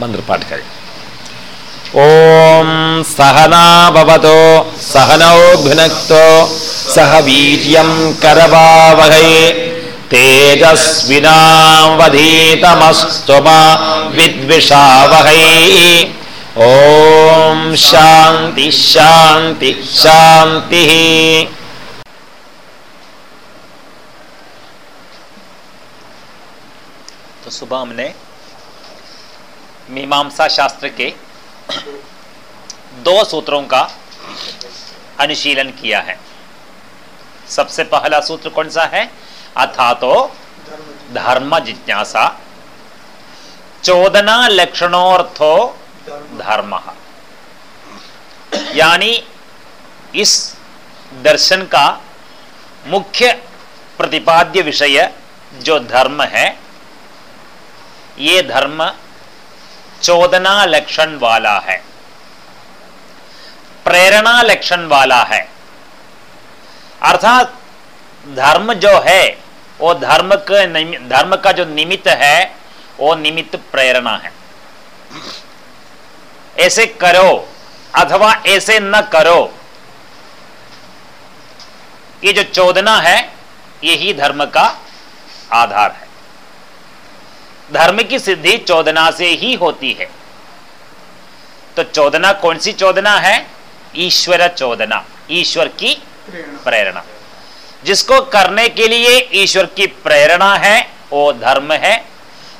मंत्र पाठ करें ओम सहना भवतो सहनौ भुनक्तो सह वीर्यं करवावहै तेजस्विनावधीतमस्तु मा विद्विषावहै। ओम शांति शांति शांति। तो सुबह हमने मीमांसा शास्त्र के दो सूत्रों का अनुशीलन किया है। सबसे पहला सूत्र कौन सा है? अथा तो धर्म जिज्ञासा। चोदना लक्षणोर्थो धर्म। यानी इस दर्शन का मुख्य प्रतिपाद्य विषय जो धर्म है, ये धर्म चोदना लक्षण वाला है। प्रेरणा लक्षण वाला है। अर्थात धर्म जो है, वो धर्म का धर्म का जो निमित्त है, वो निमित्त प्रेरणा है। ऐसे करो अथवा ऐसे न करो, ये जो चोदना है, यही धर्म का आधार है। धर्म की सिद्धि चौदना से ही होती है। तो चौदना कौन सी चौदना है? ईश्वर चौदना ईश्वर की प्रेरणा। जिसको करने के लिए ईश्वर की प्रेरणा है वो धर्म है।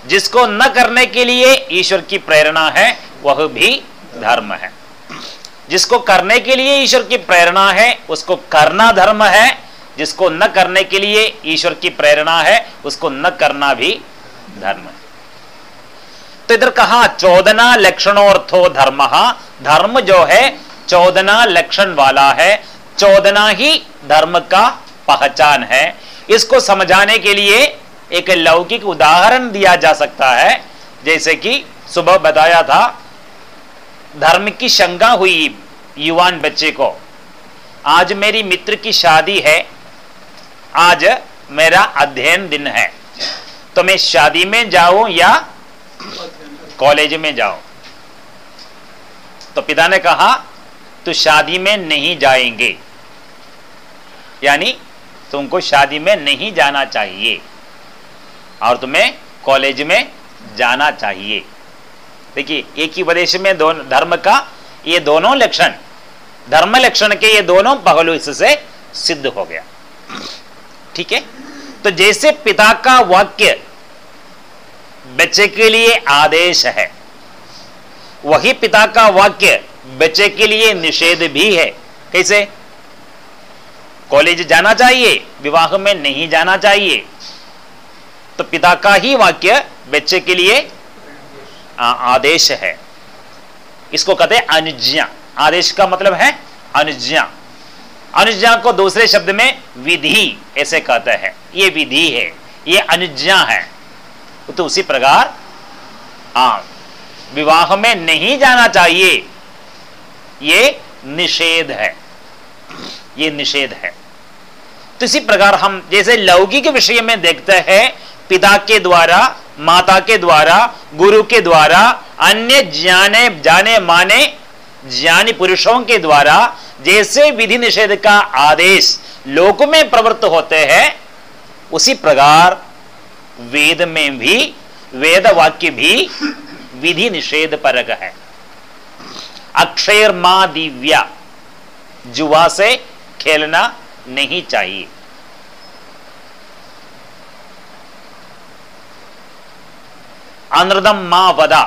जिसको न करने के लिए ईश्वर की प्रेरणा है वह भी धर्म है। जिसको करने के लिए ईश्वर की प्रेरणा है उसको करना धर्म है। जिसको न करने के लिए ईश्वर की प्रेरणा है उसको न करना भी धर्म। तो इधर कहा, चौदना लक्षणोर्थो धर्म। धर्म जो है, चौदना लक्षण वाला है। चौदना ही धर्म का पहचान है। इसको समझाने के लिए एक लौकिक उदाहरण दिया जा सकता है। जैसे कि सुबह बताया था, धर्म की शंका हुई युवान बच्चे को, आज मेरी मित्र की शादी है। आज मेरा अध्ययन दिन है। तो मैं शादी में जाऊँ या कॉलेज में जाऊँ तो पिता ने कहा, तू शादी में नहीं जाएँगे। यानी तुमको शादी में नहीं जाना चाहिए और तुम्हें कॉलेज में जाना चाहिए। देखिए, एक ही उपदेश में दोनों धर्म का ये दोनों लक्षण, धर्म लक्षण के ये दोनों पहलू इससे सिद्ध हो गया। ठीक है? तो जैसे पिता का वाक्य बच्चे के लिए आदेश है। वही पिता का वाक्य बच्चे के लिए निषेध भी है। कैसे? कॉलेज जाना चाहिए, विवाह में नहीं जाना चाहिए। तो पिता का ही वाक्य बच्चे के लिए आदेश है। इसको कहते हैं अनुज्ञा। आदेश का मतलब है अनुज्ञा। अनुज्ञा को दूसरे शब्द में विधि ऐसे कहते हैं। ये विधि है। ये अनुज्ञा है। तो उसी प्रकार हाँ विवाह में नहीं जाना चाहिए। ये निषेध है। ये निषेध है। तो इसी प्रकार हम जैसे लौकिक विषय में देखते हैं, पिता के द्वारा, माता के द्वारा, गुरु के द्वारा, अन्य जाने जाने माने ज्ञानी पुरुषों के द्वारा जैसे विधि निषेध का आदेश लोक में प्रवृत्त होते हैं, उसी प्रकार वेद में भी वेद वाक्य भी विधि निषेध परक है। अक्षर माँ दिव्या जुआ से खेलना नहीं चाहिए। अनृदम माँ वदा,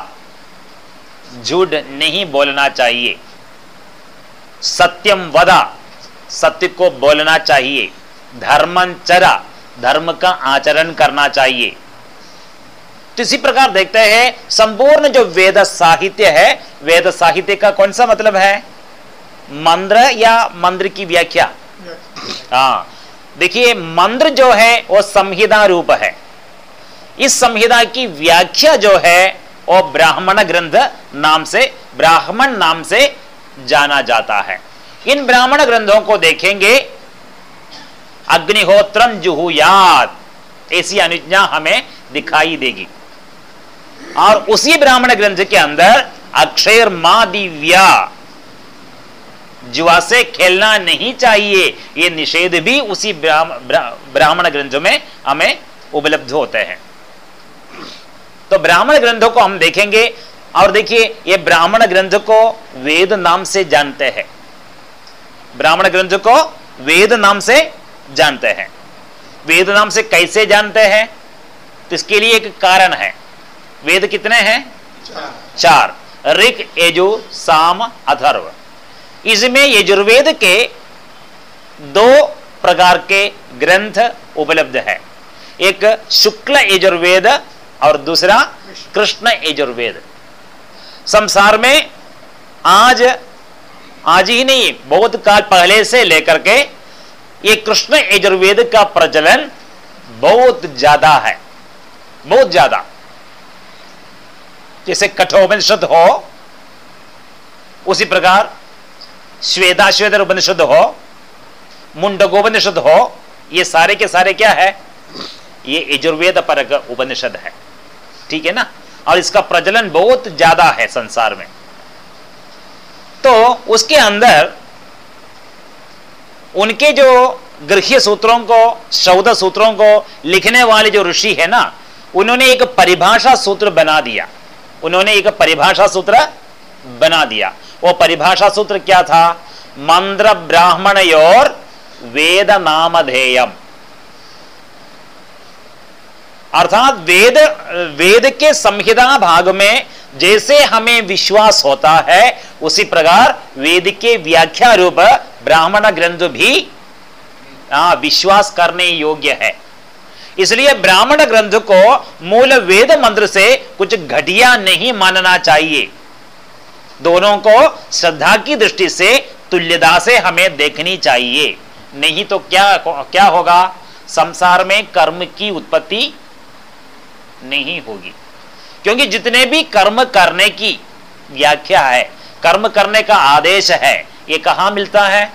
झूठ नहीं बोलना चाहिए। सत्यम वदा, सत्य को बोलना चाहिए। धर्मचरा धर्म का आचरण करना चाहिए। तो इसी प्रकार देखते हैं, संपूर्ण जो वेद साहित्य है, वेद साहित्य का कौन सा मतलब है? मंत्र या मंत्र की व्याख्या? हाँ देखिए, मंत्र जो है, वो संहिता रूप है। इस संहिता की व्याख्या जो है, वो ब्राह्मण ग्रंथ नाम से, ब्राह्मण नाम से जाना जाता है। इन ब्राह्मण ग्रंथों को देखेंगे अग्निहोत्रम जुहुयात। ऐसी अनुज्ञा हमें दिखाई देगी। और उसी ब्राह्मण ग्रंथ के अंदर अक्षर मा दिव्या जुआ से खेलना नहीं चाहिए, ये निषेध भी उसी ब्राह्मण ग्रंथों में हमें उपलब्ध होते हैं। तो ब्राह्मण ग्रंथों को हम देखेंगे, और देखिए, ये ब्राह्मण ग्रंथ को वेद नाम से जानते हैं। ब्राह्मण ग्रंथ को वेद नाम से जानते हैं। वेद नाम से कैसे जानते हैं? तो इसके लिए एक कारण है। वेद कितने हैं? चार। ऋक यजु साम अथर्व। इसमें यजुर्वेद के दो प्रकार के ग्रंथ उपलब्ध है। एक शुक्ल यजुर्वेद और दूसरा कृष्ण यजुर्वेद। संसार में आज आज ही नहीं बहुत काल पहले से लेकर के ये कृष्ण यजुर्वेद का प्रचलन बहुत ज़्यादा है। बहुत ज़्यादा। जैसे कठोपनिषद हो, उसी प्रकार श्वेदाश्वेद उपनिषद हो मुंडगोपनिषद हो, ये सारे के सारे क्या है? ये यजुर्वेद पर उपनिषद है। ठीक है ना? और इसका प्रचलन बहुत ज़्यादा है संसार में। तो उसके अंदर उनके जो गृह सूत्रों को शौद सूत्रों को लिखने वाले जो ऋषि है ना, उन्होंने एक परिभाषा सूत्र बना दिया। उन्होंने एक परिभाषा सूत्र बना दिया। वो परिभाषा सूत्र क्या था? मंत्र ब्राह्मण और वेद नामधेयम। अर्थात वेद वेद के संहिता भाग में जैसे हमें विश्वास होता है, उसी प्रकार वेद के व्याख्या रूप ब्राह्मण ग्रंथ भी आ, विश्वास करने योग्य है। इसलिए ब्राह्मण ग्रंथ को मूल वेद मंत्र से कुछ घटिया नहीं मानना चाहिए। दोनों को श्रद्धा की दृष्टि से तुल्यता से हमें देखनी चाहिए। नहीं तो क्या क्या होगा? संसार में कर्म की उत्पत्ति नहीं होगी। क्योंकि जितने भी कर्म करने की व्याख्या है कर्म करने का आदेश है ये कहाँ मिलता है?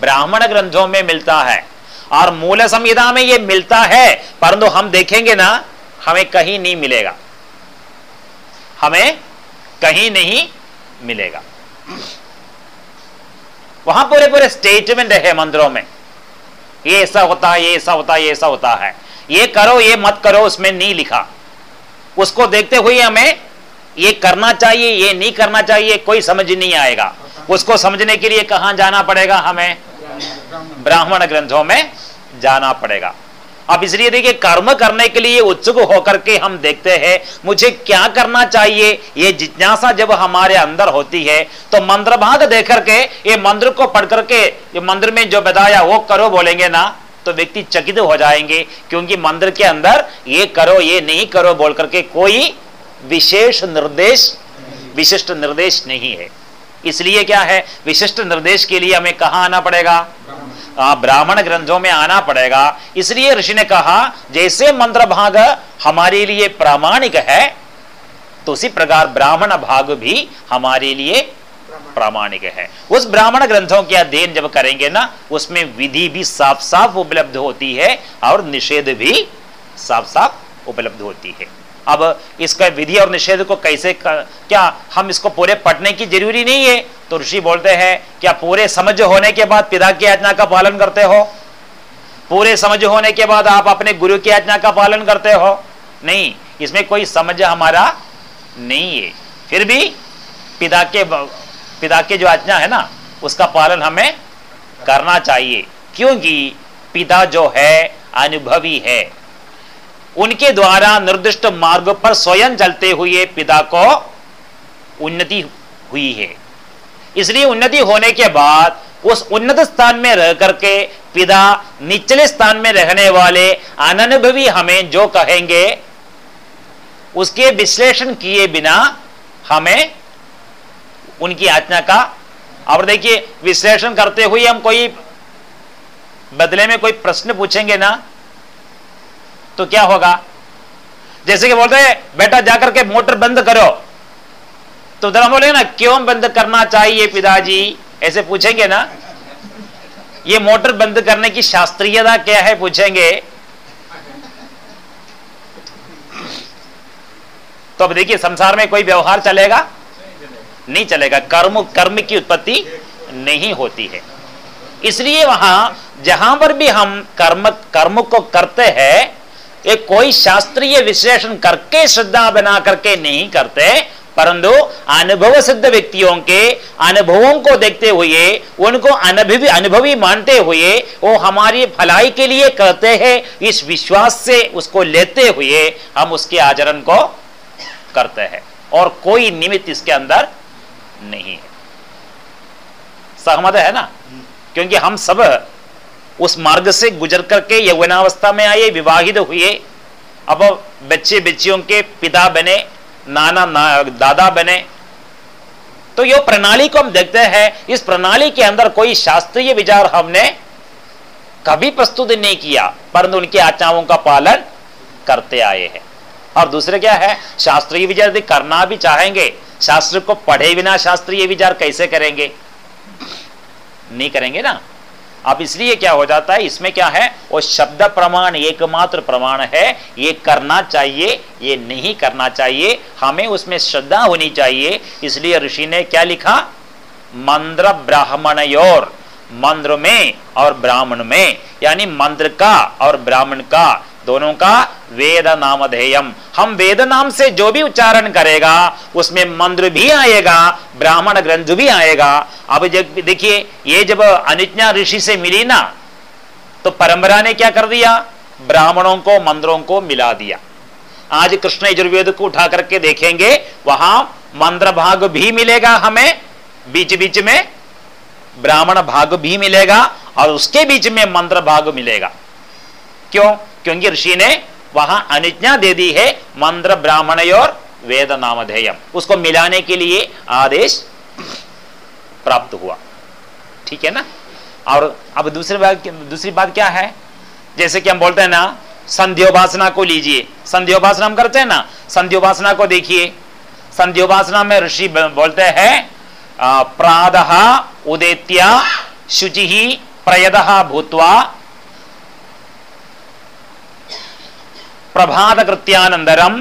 ब्राह्मण ग्रंथों में मिलता है। और मूल संहिता में ये मिलता है, परंतु हम देखेंगे ना, हमें कहीं नहीं मिलेगा। हमें कहीं नहीं मिलेगा। वहाँ पूरे पूरे स्टेटमेंट है मंदिरों में। ये ऐसा होता है, ये ऐसा होता है, ये ऐसा होता है। ये करो, ये मत करो, उसमें नहीं लिखा। उसको देखते हुए हमें ये करना चाहिए, ये नहीं करना चाहिए, कोई समझ नहीं आएगा। उसको समझने के लिए कहाँ जाना पड़ेगा हमें? ब्राह्मण ग्रंथों में जाना पड़ेगा। अब इसलिए देखिए, कर्म करने के लिए उत्सुक होकर के हम देखते हैं, मुझे क्या करना चाहिए? ये जिज्ञासा जब हमारे अंदर होती है तो मंत्र भाग देख करके ये मंत्र को पढ़ करके मंत्र में जो बताया, वो करो बोलेंगे ना तो व्यक्ति चकित हो जाएँगे, क्योंकि मंदिर के अंदर ये करो, ये नहीं करो बोल करके कोई विशेष निर्देश, विशिष्ट निर्देश नहीं है। इसलिए क्या है? विशिष्ट निर्देश के लिए हमें कहा आना पड़ेगा? ब्राह्मण ग्रंथों में आना पड़ेगा। इसलिए ऋषि ने कहा, जैसे मंत्र भाग हमारे लिए प्रामाणिक है तो उसी प्रकार ब्राह्मण भाग भी हमारे लिए प्रामाणिक है। उस ब्राह्मण ग्रंथों के अध्ययन जब करेंगे ना, उसमें विधि भी साफ़ साफ़ उपलब्ध होती है और निषेध भी साफ़ साफ़ उपलब्ध होती है। अब इसका विधि और निषेध को कैसे कर, क्या हम इसको पूरे पढ़ने की ज़रूरी नहीं है? तो ऋषि बोलते हैं क्या पूरे समझ होने के बाद पिता की आज्ञा का पालन करते हो? पूरे समझ होने के बाद आप अपने गुरु की आज्ञा का पालन करते हो? नहीं इसमें कोई समझ हमारा नहीं है। फिर भी पिता के पिता के जो आज्ञा है ना उसका पालन हमें करना चाहिए। क्योंकि पिता जो है अनुभवी है। उनके द्वारा निर्दिष्ट मार्ग पर स्वयं चलते हुए पिता को उन्नति हुई है। इसलिए उन्नति होने के बाद उस उन्नत स्थान में रह करके पिता निचले स्थान में रहने वाले अनुभवी हमें जो कहेंगे, उसके विश्लेषण किए बिना हमें उनकी आज्ञा का, और देखिए, विश्लेषण करते हुए हम कोई बदले में कोई प्रश्न पूछेंगे ना तो क्या होगा? जैसे कि बोलते हैं, बेटा जाकर के मोटर बंद करो। तो जरा बोले ना, क्यों बंद करना चाहिए पिताजी? ऐसे पूछेंगे ना। ये मोटर बंद करने की शास्त्रीयता क्या है, पूछेंगे। तो अब देखिए, संसार में कोई व्यवहार चलेगा? नहीं चलेगा। कर्म कर्म की उत्पत्ति नहीं होती है। इसलिए वहाँ, जहाँ पर भी हम कर्म कर्म को करते हैं ये कोई शास्त्रीय विश्लेषण करके, श्रद्धा बना करके नहीं करते, परंतु अनुभव सिद्ध व्यक्तियों के अनुभवों को देखते हुए, उनको अनुभवी अनुभवी मानते हुए, वो हमारी भलाई के लिए करते हैं, इस विश्वास से उसको लेते हुए हम उसके आचरण को करते हैं। और कोई निमित्त इसके अंदर नहीं है। सहमत है ना? क्योंकि हम सब उस मार्ग से गुजर करके यौवनावस्था में आए विवाहित हुए। अब बच्चे बच्चियों के पिता बने नाना ना, दादा बने। तो ये प्रणाली को हम देखते हैं। इस प्रणाली के अंदर कोई शास्त्रीय विचार हमने कभी प्रस्तुत नहीं किया परंतु उनकी आचाओं का पालन करते आए हैं। और दूसरे क्या है? शास्त्रीय विचार यदि करना भी चाहेंगे शास्त्र को पढ़े बिना शास्त्रीय विचार कैसे करेंगे? नहीं करेंगे ना? अब इसलिए क्या हो जाता है? इसमें क्या है? वो शब्द प्रमाण, एकमात्र प्रमाण है। ये करना चाहिए, ये नहीं करना चाहिए। हमें उसमें श्रद्धा होनी चाहिए। इसलिए ऋषि ने क्या लिखा? मंत्र ब्राह्मण मंत्र में और ब्राह्मण में। यानी मंत्र का और ब्राह्मण का। दोनों का वेद नामधेयम। हम वेद नाम से जो भी उच्चारण करेगा, उसमें मंत्र भी आएगा, ब्राह्मण ग्रंथ भी आएगा। अब जब देखिए, ये जब अनिज्ञा ऋषि से मिली ना तो परंपरा ने क्या कर दिया? ब्राह्मणों को, मंत्रों को मिला दिया। आज कृष्ण यजुर्वेद को उठा करके देखेंगे, वहाँ मंत्र भाग भी मिलेगा हमें बीच बीच में ब्राह्मण भाग भी मिलेगा, और उसके बीच में मंत्र भाग मिलेगा। क्यों? क्योंकि ऋषि ने वहाँ अनुज्ञा दे दी है मंत्र ब्राह्मण और वेद नामधेयम उसको मिलाने के लिए आदेश प्राप्त हुआ। ठीक है ना? और अब दूसरी बात दूसरी बात क्या है? जैसे कि हम बोलते हैं ना, संध्योपासना को लीजिए। संध्योपासना हम करते हैं ना? संध्योपासना को देखिए। संध्योपासना में ऋषि बोलते हैं प्राद उदेत्या शुचि प्रयद भूतवा प्रभात कृत्यानंदरम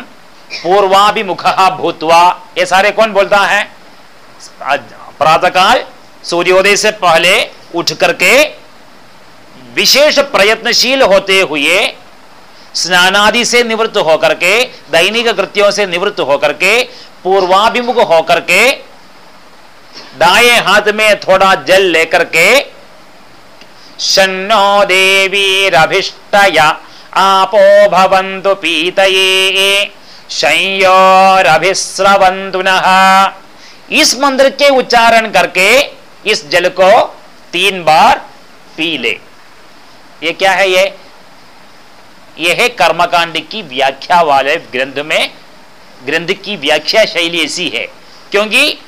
पूर्वाभिमुख भूतवा, ये सारे कौन बोलता है? प्रातःकाल सूर्योदय से पहले उठ करके विशेष प्रयत्नशील होते हुए स्नानादि से निवृत्त होकर के, दैनिक कृत्यों से निवृत्त होकर के, पूर्वाभिमुख होकर के, दाएँ हाथ में थोड़ा जल लेकर के शनो देवी रभिष्टया आपो भवन्तु पीतये संयोरभिस्रवंतु इस मंत्र के उच्चारण करके इस जल को तीन बार पी ले। ये क्या है ये? ये है कर्मकांड की व्याख्या वाले ग्रंथ में, ग्रंथ की व्याख्या शैली ऐसी है। क्योंकि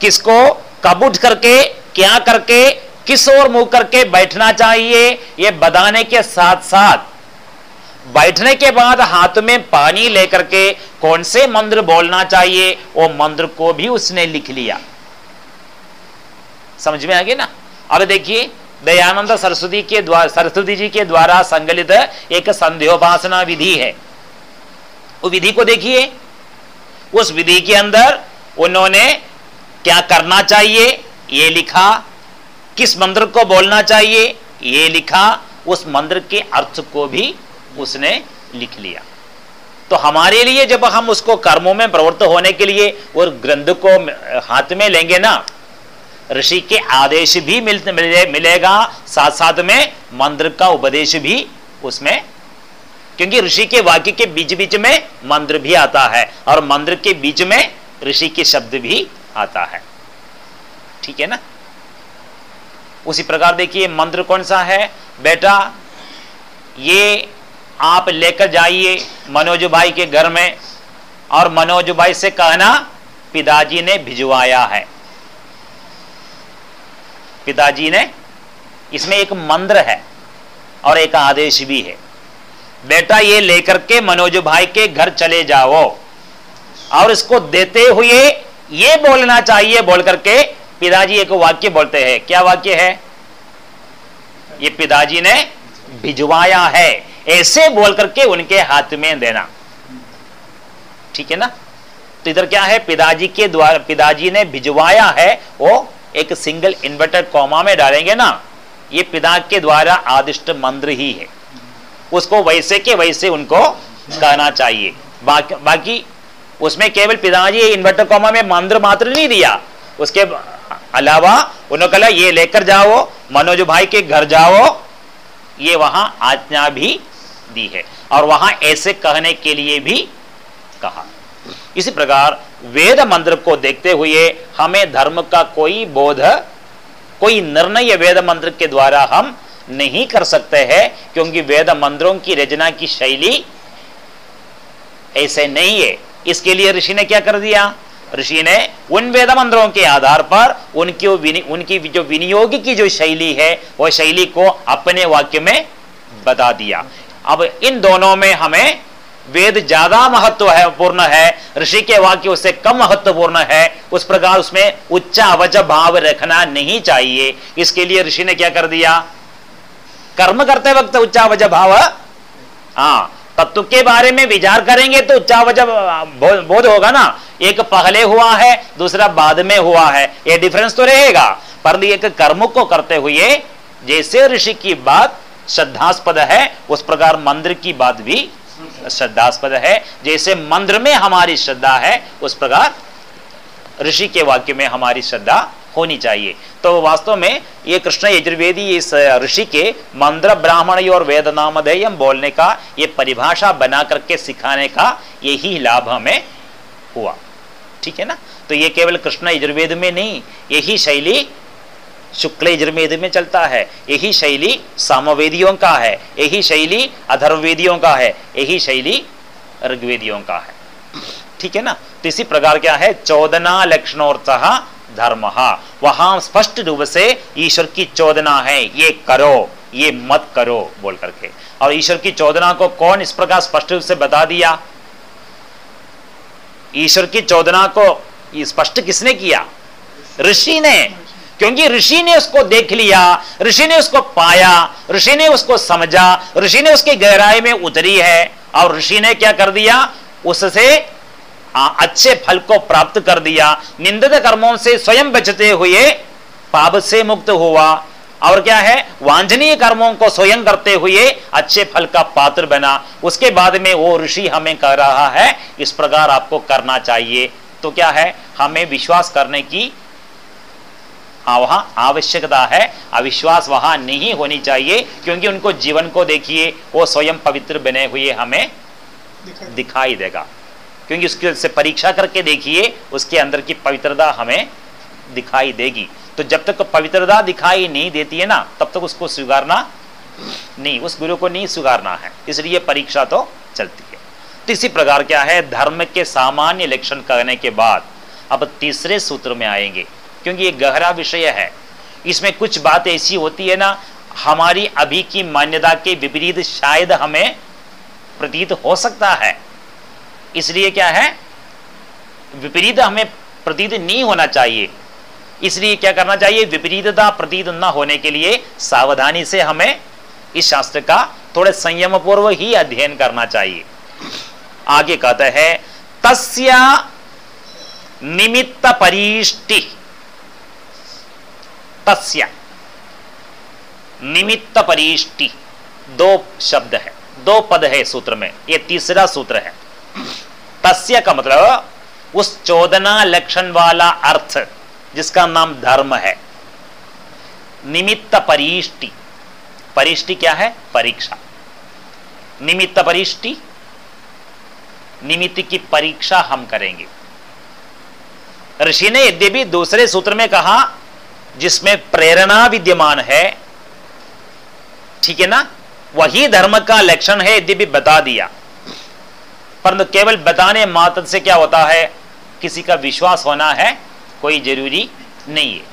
किसको कब उठ करके, क्या करके, किस ओर मुँह करके बैठना चाहिए यह बताने के साथ साथ बैठने के बाद हाथ में पानी लेकर के कौन से मंत्र बोलना चाहिए? वो मंत्र को भी उसने लिख लिया। समझ में आ गया ना? अब देखिए, दयानंद सरस्वती के द्वारा सरस्वती जी के द्वारा संगलित एक संध्योपासना विधि है। वो विधि को देखिए। उस विधि के अंदर उन्होंने क्या करना चाहिए? ये लिखा। किस मंत्र को बोलना चाहिए? ये लिखा। उस मंत्र के अर्थ को भी उसने लिख लिया। तो हमारे लिए जब हम उसको कर्मों में प्रवृत्त होने के लिए और ग्रंथ को हाथ में लेंगे ना ऋषि के आदेश भी मिल, मिले, मिलेगा साथ साथ में मंत्र का उपदेश भी उसमें क्योंकि ऋषि के वाक्य के बीच बीच में मंत्र भी आता है और मंत्र के बीच में ऋषि के शब्द भी आता है। ठीक है ना? उसी प्रकार देखिए मंत्र कौन सा है? बेटा ये आप लेकर जाइए मनोज भाई के घर में। और मनोज भाई से कहना, पिताजी ने भिजवाया है। पिताजी ने, इसमें एक मंत्र है और एक आदेश भी है। बेटा, ये लेकर के मनोज भाई के घर चले जाओ। और इसको देते हुए ये बोलना चाहिए, बोल करके पिताजी एक वाक्य बोलते हैं। क्या वाक्य है? ये पिताजी ने भिजवाया है। ऐसे बोल करके उनके हाथ में देना। ठीक है ना? तो इधर क्या है? पिताजी के द्वारा, पिताजी ने भिजवाया है, वो एक सिंगल इन्वर्टर कॉमा में डालेंगे ना। ये पिता के द्वारा आदिष्ट मंत्र ही है। उसको वैसे के वैसे उनको कहना चाहिए। बाकी बाकी उसमें केवल पिताजी इन्वर्टर कॉमा में मंत्र मात्र नहीं दिया। उसके अलावा उन्होंने कहा, ये लेकर जाओ, मनोज भाई के घर जाओ। ये वहाँ आज्ञा भी दी है। और वहाँ ऐसे कहने के लिए भी कहा। इसी प्रकार वेद मंत्र को देखते हुए हमें धर्म का कोई बोध, कोई निर्णय वेद मंत्र के द्वारा हम नहीं कर सकते हैं, क्योंकि वेद मंत्रों की रचना की शैली ऐसे नहीं है। इसके लिए ऋषि ने क्या कर दिया? ऋषि ने उन वेद मंत्रों के आधार पर उनकी उनकी जो विनियोग की जो शैली है वह शैली को अपने वाक्य में बता दिया। अब इन दोनों में हमें वेद ज़्यादा महत्व है, पूर्ण है। ऋषि के वाक्य उससे कम महत्वपूर्ण है। उस प्रकार उसमें उच्चा अवज भाव रखना नहीं चाहिए। इसके लिए ऋषि ने क्या कर दिया? कर्म करते वक्त उच्चा अवज भाव। हाँ तत्व के बारे में विचार करेंगे तो उच्चा वजह बोध होगा ना। एक पहले हुआ है, दूसरा बाद में हुआ है। ये डिफरेंस तो रहेगा। पर एक कर्म को करते हुए जैसे ऋषि की बात श्रद्धास्पद है, उस प्रकार मंदिर की बात भी श्रद्धास्पद है। जैसे मंत्र में हमारी श्रद्धा है, उस प्रकार ऋषि के वाक्य में हमारी श्रद्धा होनी चाहिए। तो वास्तव में ये कृष्ण यजुर्वेदी इस ऋषि के मंत्र ब्राह्मण और वेद नामधेयम बोलने का, ये परिभाषा बना करके सिखाने का यही लाभ हमें हुआ। ठीक है ना? तो ये केवल कृष्ण यजुर्वेद में नहीं, यही शैली शुक्ल यजुर्वेद में चलता है। यही शैली सामवेदियों का है। यही शैली अधर्वेदियों का है। यही शैली ऋग्वेदियों का है। ठीक है ना? तो इसी प्रकार क्या है? चौदना लक्षणोत्साह धर्म। वहाँ स्पष्ट रूप से ईश्वर की चौदना है। ये करो, ये मत करो बोल करके। और ईश्वर की चौदना को कौन इस प्रकार स्पष्ट रूप से बता दिया? ईश्वर की चौदना को स्पष्ट किसने किया? ऋषि ने। क्योंकि ऋषि ने उसको देख लिया, ऋषि ने उसको पाया, ऋषि ने उसको समझा, ऋषि ने उसकी गहराई में उतरी है और ऋषि ने क्या कर दिया? उससे अच्छे फल को प्राप्त कर दिया। निंदित कर्मों से स्वयं बचते हुए पाप से मुक्त हुआ। और क्या है? वांछनीय कर्मों को स्वयं करते हुए अच्छे फल का पात्र बना। उसके बाद में वो ऋषि हमें कह रहा है, इस प्रकार आपको करना चाहिए। तो क्या है? हमें विश्वास करने की वहाँ आवश्यकता है अविश्वास वहाँ नहीं होनी चाहिए क्योंकि उनको जीवन को देखिए वो स्वयं पवित्र बने हुए हमें दिखाई देगा। क्योंकि उसके से परीक्षा करके देखिए उसके अंदर की पवित्रता हमें दिखाई देगी। तो जब तक पवित्रता दिखाई नहीं देती है ना तब तक उसको स्वीकारना नहीं उस गुरु को नहीं स्वीकारना है। इसलिए परीक्षा तो चलती है। तो इसी प्रकार क्या है धर्म के सामान्य लक्षण करने के बाद अब तीसरे सूत्र में आएँगे। क्योंकि ये गहरा विषय है। इसमें कुछ बात ऐसी होती है ना, हमारी अभी की मान्यता के विपरीत शायद हमें प्रतीत हो सकता है। इसलिए क्या है? विपरीत हमें प्रतीत नहीं होना चाहिए। इसलिए क्या करना चाहिए? विपरीतता प्रतीत न होने के लिए सावधानी से हमें इस शास्त्र का थोड़े संयम पूर्व ही अध्ययन करना चाहिए। आगे कहते हैं, तस्या निमित्त परिष्टि। तस्या। निमित्त परिष्टि दो शब्द है। दो पद है सूत्र में। यह तीसरा सूत्र है। तस्य का मतलब उस चौदना लक्षण वाला अर्थ, जिसका नाम धर्म है। निमित्त परिष्टि परिष्टि क्या है? परीक्षा। निमित्त परिष्टि निमित्त की परीक्षा हम करेंगे। ऋषि ने यद्यपि दूसरे सूत्र में कहा जिसमें प्रेरणा विद्यमान है, ठीक है ना? वही धर्म का लक्षण है, यदि भी बता दिया। परंतु केवल बताने मात्र से क्या होता है? किसी का विश्वास होना है, कोई ज़रूरी नहीं है।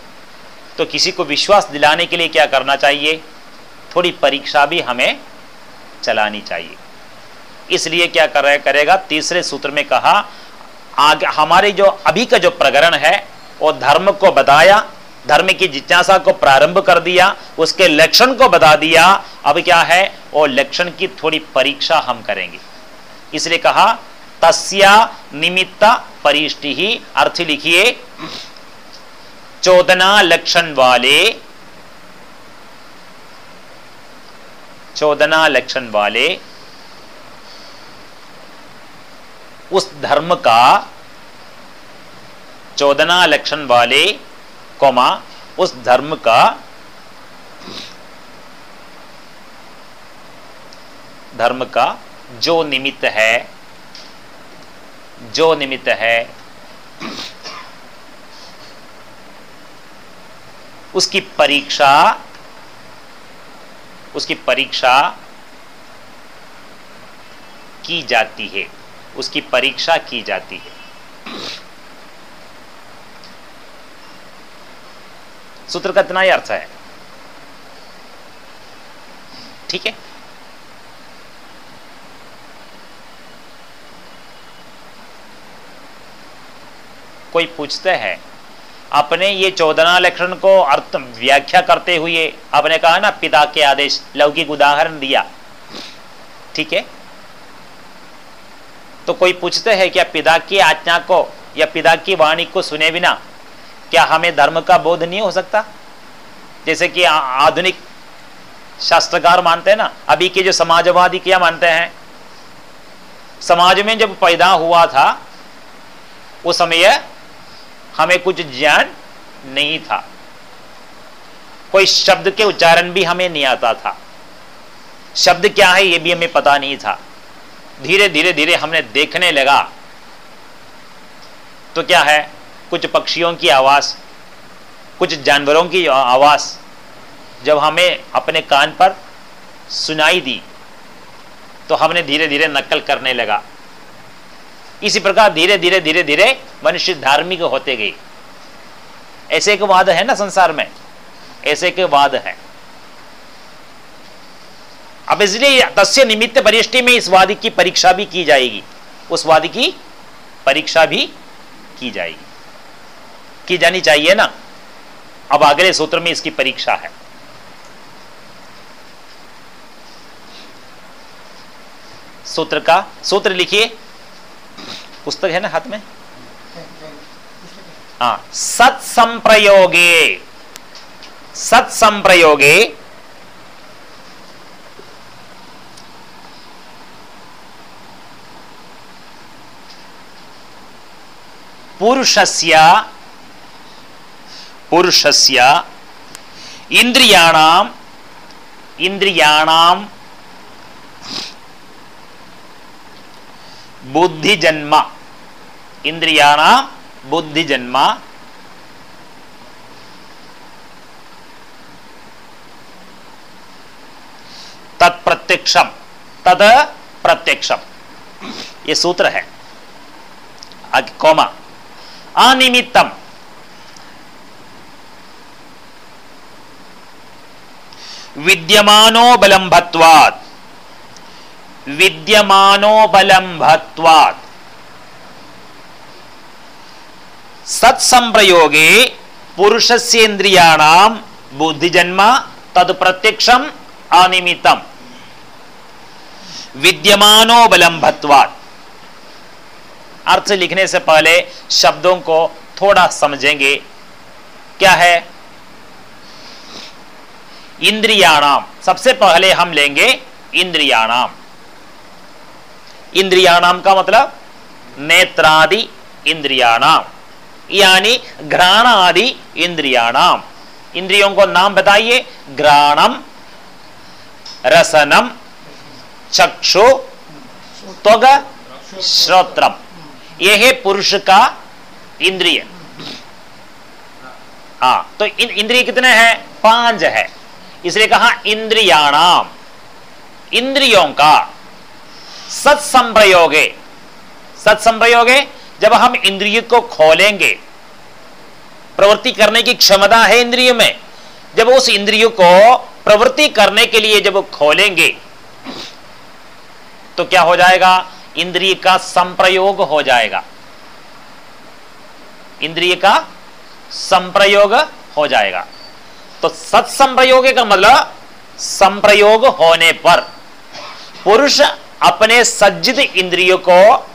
तो किसी को विश्वास दिलाने के लिए क्या करना चाहिए? थोड़ी परीक्षा भी हमें चलानी चाहिए। इसलिए क्या कर करेगा, तीसरे सूत्र में कहा, आगे हमारे जो, अभी का जो प्रकरण है, वो धर्म को बताया धर्म की जिज्ञासा को प्रारंभ कर दिया, उसके लक्षण को बता दिया। अब क्या है? वो लक्षण की थोड़ी परीक्षा हम करेंगे। इसलिए कहा, तस्या निमित्त परिष्टि ही अर्थ लिखिए, चौदना लक्षण वाले, चौदना लक्षण वाले, उस धर्म का चौदना लक्षण वाले कोमा, उस धर्म का धर्म का जो निमित्त है, जो निमित्त है, उसकी परीक्षा उसकी परीक्षा की जाती है, उसकी परीक्षा की जाती है। सूत्र का इतना ही अर्थ है। ठीक है? कोई पूछते हैं, अपने ये चौदना लक्षण को अर्थ व्याख्या करते हुए आपने कहा ना, पिता के आदेश, लौकिक उदाहरण दिया। ठीक है? तो कोई पूछते हैं, क्या पिता की आज्ञा को या पिता की वाणी को सुने बिना क्या हमें धर्म का बोध नहीं हो सकता? जैसे कि आधुनिक शास्त्रकार मानते हैं ना, अभी के जो समाजवादी क्या मानते हैं? समाज में जब पैदा हुआ था, उस समय हमें कुछ ज्ञान नहीं था। कोई शब्द के उच्चारण भी हमें नहीं आता था। शब्द क्या है यह भी हमें पता नहीं था। धीरे धीरे धीरे हमने देखने लगा। तो क्या है? कुछ पक्षियों की आवाज़, कुछ जानवरों की आवाज़, जब हमें अपने कान पर सुनाई दी तो हमने धीरे धीरे नकल करने लगा। इसी प्रकार धीरे धीरे धीरे धीरे मनुष्य धार्मिक होते गए। ऐसे एक वाद है ना संसार में? ऐसे एक वाद है। अब इसलिए तस्य निमित्त परिष्टि में इस वादी की परीक्षा भी की जाएगी। उस वादी की परीक्षा भी की जाएगी। की जानी चाहिए ना? अब अगले सूत्र में इसकी परीक्षा है। सूत्र का, सूत्र लिखिए। पुस्तक है ना हाथ में? हाँ। सत्संप्रयोगे। सत्संप्रयोगे। पुरुषस्य पुरुषस्य इंद्रियाणाम इंद्रियाणाम बुद्धि जन्म इंद्रियाणा बुद्धि जन्म तत्प्रत्यक्षम तद प्रत्यक्षम। ये सूत्र है। कौमा। अनिमित्तम। विद्यमानो बलंभत्वात् विद्यमानो बलंभत्वात् सत्संप्रयोगे पुरुषस्येन्द्रियाणाम बुद्धिजन्म तद प्रत्यक्षम अनिमितम विद्यमानो बलंभत्वात् अर्थ लिखने से पहले शब्दों को थोड़ा समझेंगे। क्या है? इंद्रियाणाम। सबसे पहले हम लेंगे इंद्रियाणाम। इंद्रियाणाम का मतलब नेत्रादि इंद्रियाणाम, यानी घ्राण आदि इंद्रियाणाम। इंद्रियों को नाम बताइए। घ्राणम, रसनम, चक्षु, त्वग, श्रोत्रम। यह है पुरुष का इंद्रिय। हाँ तो इंद्रिय कितने हैं? पाँच है। इसलिए कहा इंद्रियाणाम। इंद्रियों का सत्संप्रयोगे। सत्संप्रयोगे जब हम इंद्रिय को खोलेंगे, प्रवृत्ति करने की क्षमता है इंद्रिय में, जब उस इंद्रिय को प्रवृत्ति करने के लिए जब खोलेंगे तो क्या हो जाएगा? इंद्रिय का संप्रयोग हो जाएगा। इंद्रिय का संप्रयोग हो जाएगा। तो सत्संप्रयोग का मतलब संप्रयोग होने पर। पुरुष अपने सज्जित इंद्रियों को,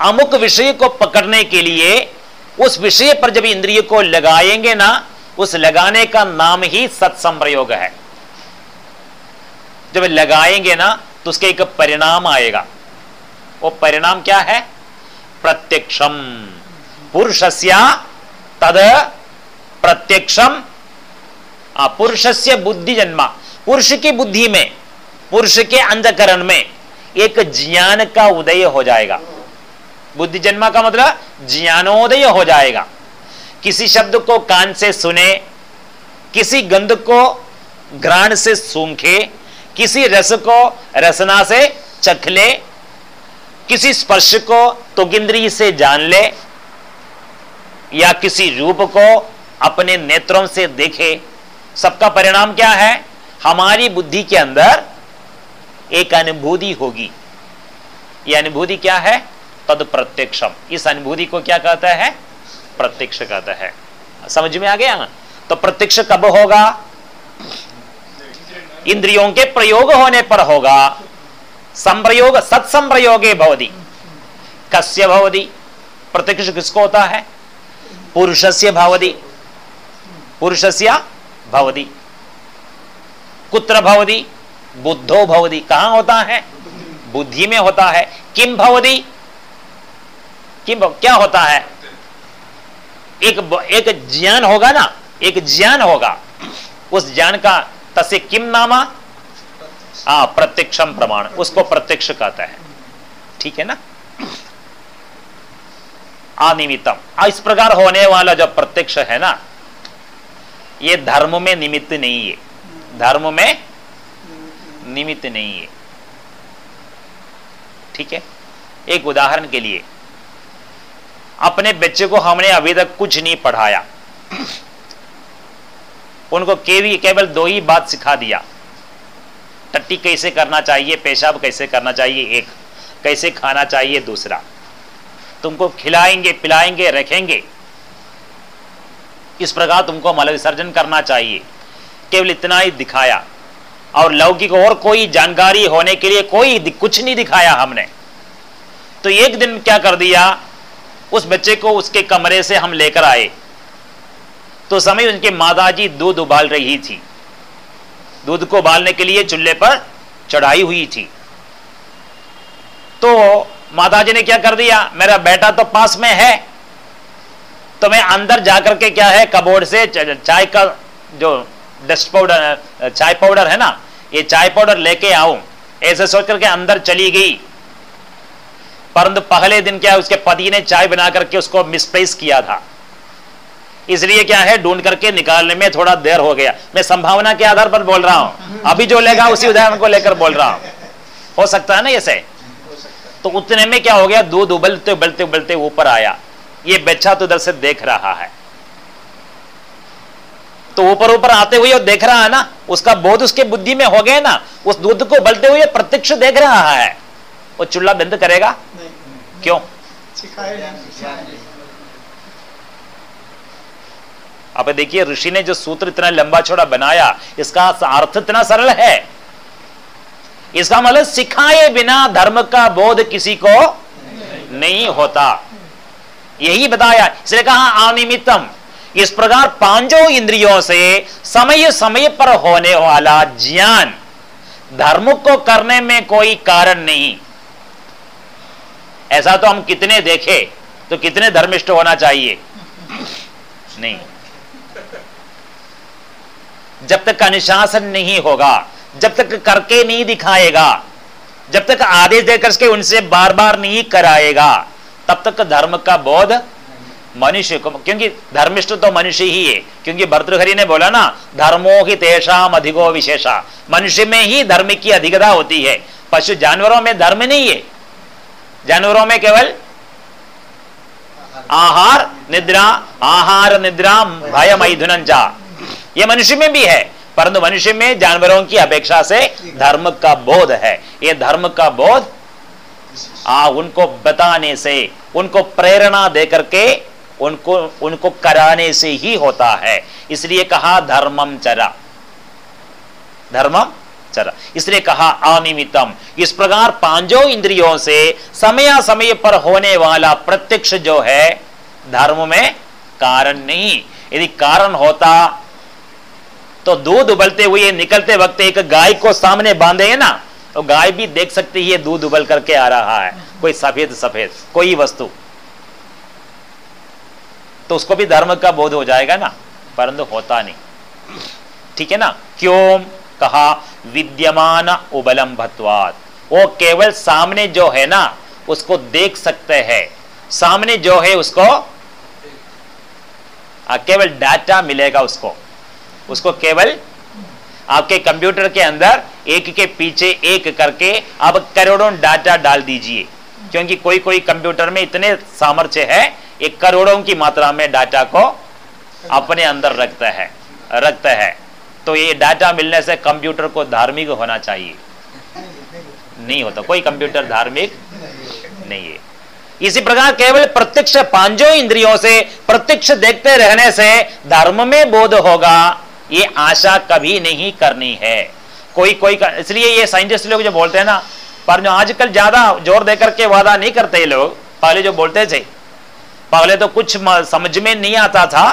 अमुक विषय को पकड़ने के लिए, उस विषय पर जब इंद्रिय को लगाएँगे ना, उस लगाने का नाम ही सत्संप्रयोग है। जब लगाएँगे ना तो उसके एक परिणाम आएगा। वो परिणाम क्या है? प्रत्यक्षम। पुरुषस्य तद प्रत्यक्षम पुरुषस्य बुद्धि जन्मा। पुरुष की बुद्धि में, पुरुष के अंधकरण में एक ज्ञान का उदय हो जाएगा। बुद्धि जन्मा का मतलब ज्ञानोदय हो जाएगा। किसी शब्द को कान से सुने, किसी गंध को घ्राण से सूंखे किसी रस को रसना से चख ले किसी स्पर्श को तुगिंद्री से जान ले, या किसी रूप को अपने नेत्रों से देखे सबका परिणाम क्या है? हमारी बुद्धि के अंदर एक अनुभूति होगी। यह अनुभूति क्या है? तद प्रत्यक्षम इस अनुभूति को क्या कहता है? प्रत्यक्ष कहता है। समझ में आ गया? ना तो प्रत्यक्ष कब होगा? इंद्रियों के प्रयोग होने पर होगा। संप्रयोग, सत्संप्रयोगे भवदी कस्य भवदी प्रत्यक्ष किसको होता है? पुरुषस्य भवदी पुरुषस्य भवदी कुत्र भवदी बुद्धो भवदी कहाँ होता है? बुद्धि में होता है। किम भवदी किम भव, क्या होता है? एक एक ज्ञान होगा ना? एक ज्ञान होगा। उस ज्ञान का तसे किम नामा? आ प्रत्यक्षम प्रमाण। उसको प्रत्यक्ष कहता है। ठीक है ना? अनिमितम इस प्रकार होने वाला जो प्रत्यक्ष है ना ये धर्म में निमित्त नहीं है। धर्म में निमित्त नहीं है। ठीक है? एक उदाहरण के लिए, अपने बच्चे को हमने अभी तक कुछ नहीं पढ़ाया। उनको केवी, केवल दो ही बात सिखा दिया। टट्टी कैसे करना चाहिए, पेशाब कैसे करना चाहिए, एक। कैसे खाना चाहिए, दूसरा। तुमको खिलाएँगे, पिलाएँगे, रखेंगे। इस प्रकार तुमको मल विसर्जन करना चाहिए। केवल इतना ही दिखाया। और लौकिक और कोई जानकारी होने के लिए कोई कुछ नहीं दिखाया हमने। तो एक दिन क्या कर दिया? उस बच्चे को उसके कमरे से हम लेकर आए। तो समय उनके माताजी दूध उबाल रही थी। दूध को उबालने के लिए चूल्हे पर चढ़ाई हुई थी। तो माताजी ने क्या कर दिया? मेरा बेटा तो पास में है। तो मैं अंदर जाकर के क्या है कबोर्ड से चाय का जो डस्ट पाउडर चाय पाउडर है ना, ये चाय पाउडर लेके आऊँ। ऐसे सोच करके अंदर चली गई। परंतु पहले दिन क्या है, उसके पति ने चाय बना करके उसको मिसप्लेस किया था। इसलिए क्या है, ढूंढ करके निकालने में थोड़ा देर हो गया। मैं संभावना के आधार पर बोल रहा हूँ। अभी जो लेगा, उसी उदाहरण को लेकर बोल रहा हूँ। हो सकता है ना ऐसे? तो उतने में क्या हो गया, दूध उबलते उबलते उबलते ऊपर आया। ये बच्चा तो उधर से देख रहा है। तो ऊपर ऊपर आते हुए देख रहा है ना उसका बोध उसके बुद्धि में हो गया ना उस दूध को बलते हुए प्रत्यक्ष देख रहा है। वो चूल्हा बंद करेगा? क्यों? अब देखिए ऋषि ने जो सूत्र इतना लंबा छोड़ा बनाया इसका अर्थ इतना सरल है। इसका मतलब सिखाए बिना धर्म का बोध किसी को नहीं होता। यही बताया। इसलिए कहा अनिमितम इस प्रकार पाँचों इंद्रियों से समय समय पर होने वाला ज्ञान, धर्म को करने में कोई कारण नहीं। ऐसा तो हम कितने देखे तो कितने धर्मिष्ठ होना चाहिए? नहीं। जब तक अनुशासन नहीं होगा, जब तक करके नहीं दिखाएगा, जब तक आदेश देकर उनसे बार बार नहीं कराएगा तब तक धर्म का बोध मनुष्य को क्योंकि धर्मिष्ठ तो मनुष्य ही है। क्योंकि भर्तृहरि ने बोला ना, धर्मो ही तेषाम अधिको विशेषा। मनुष्य में ही धर्म की अधिकता होती है। पशु जानवरों में धर्म नहीं है। जानवरों में केवल आहार, निद्रा आहार, निद्रा, भय मैथुन ये मनुष्य में भी है। परंतु मनुष्य में जानवरों की अपेक्षा से धर्म का बोध है। ये धर्म का बोध आ, उनको बताने से, उनको प्रेरणा देकर के, उनको उनको कराने से ही होता है। इसलिए कहा धर्मम चरा। धर्मम चरा। इसलिए कहा अनिमितम इस प्रकार पाँचों इंद्रियों से समय समय पर होने वाला प्रत्यक्ष जो है, धर्म में कारण नहीं। यदि कारण होता तो दूध उबलते हुए निकलते वक्त एक गाय को सामने बांधे ना? तो गाय भी देख सकती है, दूध उबल करके आ रहा है। कोई सफ़ेद सफ़ेद, कोई वस्तु। तो उसको भी धर्म का बोध हो जाएगा ना, परंतु होता नहीं। ठीक है ना? क्यों? कहा, विद्यमान उबलम भत्वाद वो केवल सामने जो है ना, उसको देख सकते हैं। सामने जो है, उसको केवल डाटा मिलेगा उसको। उसको केवल आपके कंप्यूटर के अंदर एक के पीछे एक करके आप करोड़ों डाटा डाल दीजिए। क्योंकि कोई कोई कंप्यूटर में इतने सामर्थ्य है, एक करोड़ों की मात्रा में डाटा को अपने अंदर रखता है रखता है। तो ये डाटा मिलने से कंप्यूटर को धार्मिक होना चाहिए। नहीं होता, कोई कंप्यूटर धार्मिक नहीं है। इसी प्रकार केवल प्रत्यक्ष पाँचों इंद्रियों से प्रत्यक्ष देखते रहने से धर्म में बोध होगा। ये आशा कभी नहीं करनी है। कोई कोई कर... इसलिए ये साइंटिस्ट लोग जो बोलते हैं ना, पर जो आजकल ज़्यादा ज़ोर देकर के वादा नहीं करते लोग, पहले जो बोलते थे, पहले तो कुछ समझ में नहीं आता था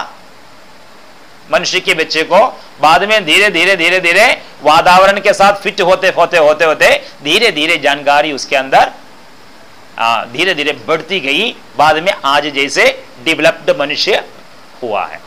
मनुष्य के बच्चे को, बाद में धीरे धीरे धीरे धीरे वातावरण के साथ फिट होते होते होते होते, धीरे धीरे जानकारी उसके अंदर धीरे धीरे बढ़ती गई। बाद में आज जैसे डेवलप्ड मनुष्य हुआ है।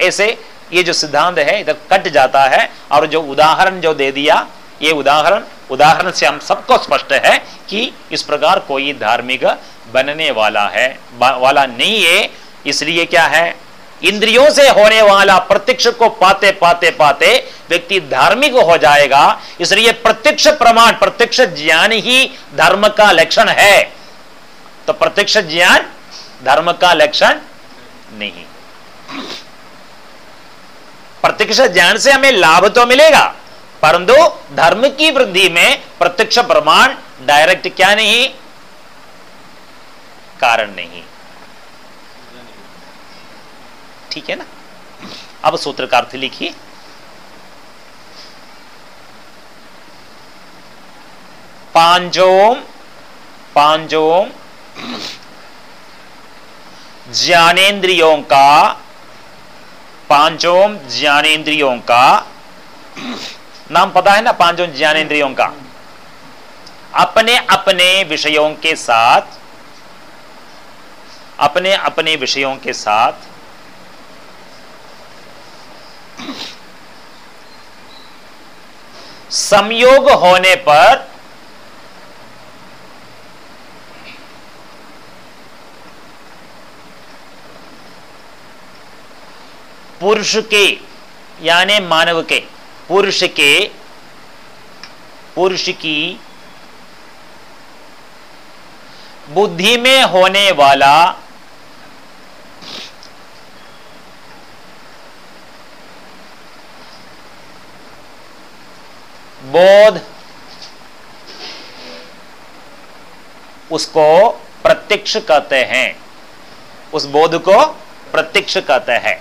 ऐसे ये जो सिद्धांत है, इधर कट जाता है और जो उदाहरण जो दे दिया, ये उदाहरण उदाहरण से हम सबको स्पष्ट है कि इस प्रकार कोई धार्मिक बनने वाला है वाला नहीं है। इसलिए क्या है? इंद्रियों से होने वाला प्रत्यक्ष को पाते पाते पाते व्यक्ति धार्मिक हो जाएगा। इसलिए प्रत्यक्ष प्रमाण, प्रत्यक्ष ज्ञान ही धर्म का लक्षण है। तो प्रत्यक्ष ज्ञान, धर्म का लक्षण नहीं। प्रत्यक्ष ज्ञान से हमें लाभ तो मिलेगा, परंतु धर्म की वृद्धि में प्रत्यक्ष प्रमाण डायरेक्ट क्या नहीं? कारण नहीं। ठीक है ना? अब सूत्र का अर्थ लिखिए। पांचोम पांचोम, ज्ञानेन्द्रियों का पाँचों ज्ञानेन्द्रियों का। नाम पता है ना पाँचों ज्ञानेन्द्रियों का? अपने अपने विषयों के साथ अपने अपने विषयों के साथ, संयोग होने पर पुरुष के यानी मानव के पुरुष के पुरुष की बुद्धि में होने वाला बोध, उसको प्रत्यक्ष कहते हैं। उस बोध को प्रत्यक्ष कहते हैं।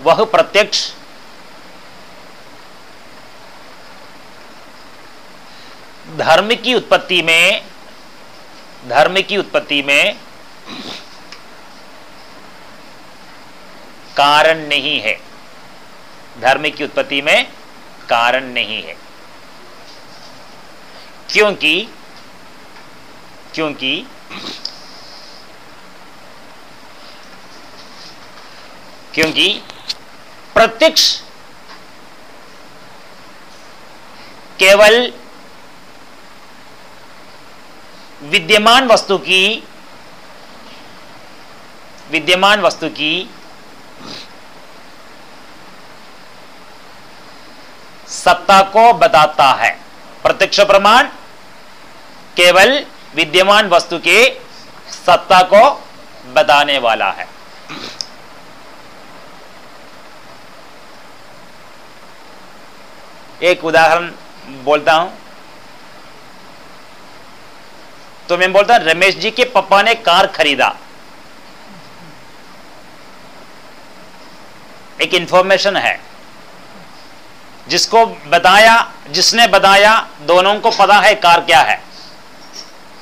वह प्रत्यक्ष धर्म की उत्पत्ति में, धर्म की उत्पत्ति में कारण नहीं है। धर्म की उत्पत्ति में कारण नहीं है। क्योंकि क्योंकि क्योंकि प्रत्यक्ष केवल विद्यमान वस्तु की, विद्यमान वस्तु की सत्ता को बताता है। प्रत्यक्ष प्रमाण केवल विद्यमान वस्तु के सत्ता को बताने वाला है। एक उदाहरण बोलता हूँ। तो मैं बोलता हूँ, रमेश जी के पापा ने कार खरीदा। एक इंफॉर्मेशन है। जिसको बताया, जिसने बताया, दोनों को पता है कार क्या है।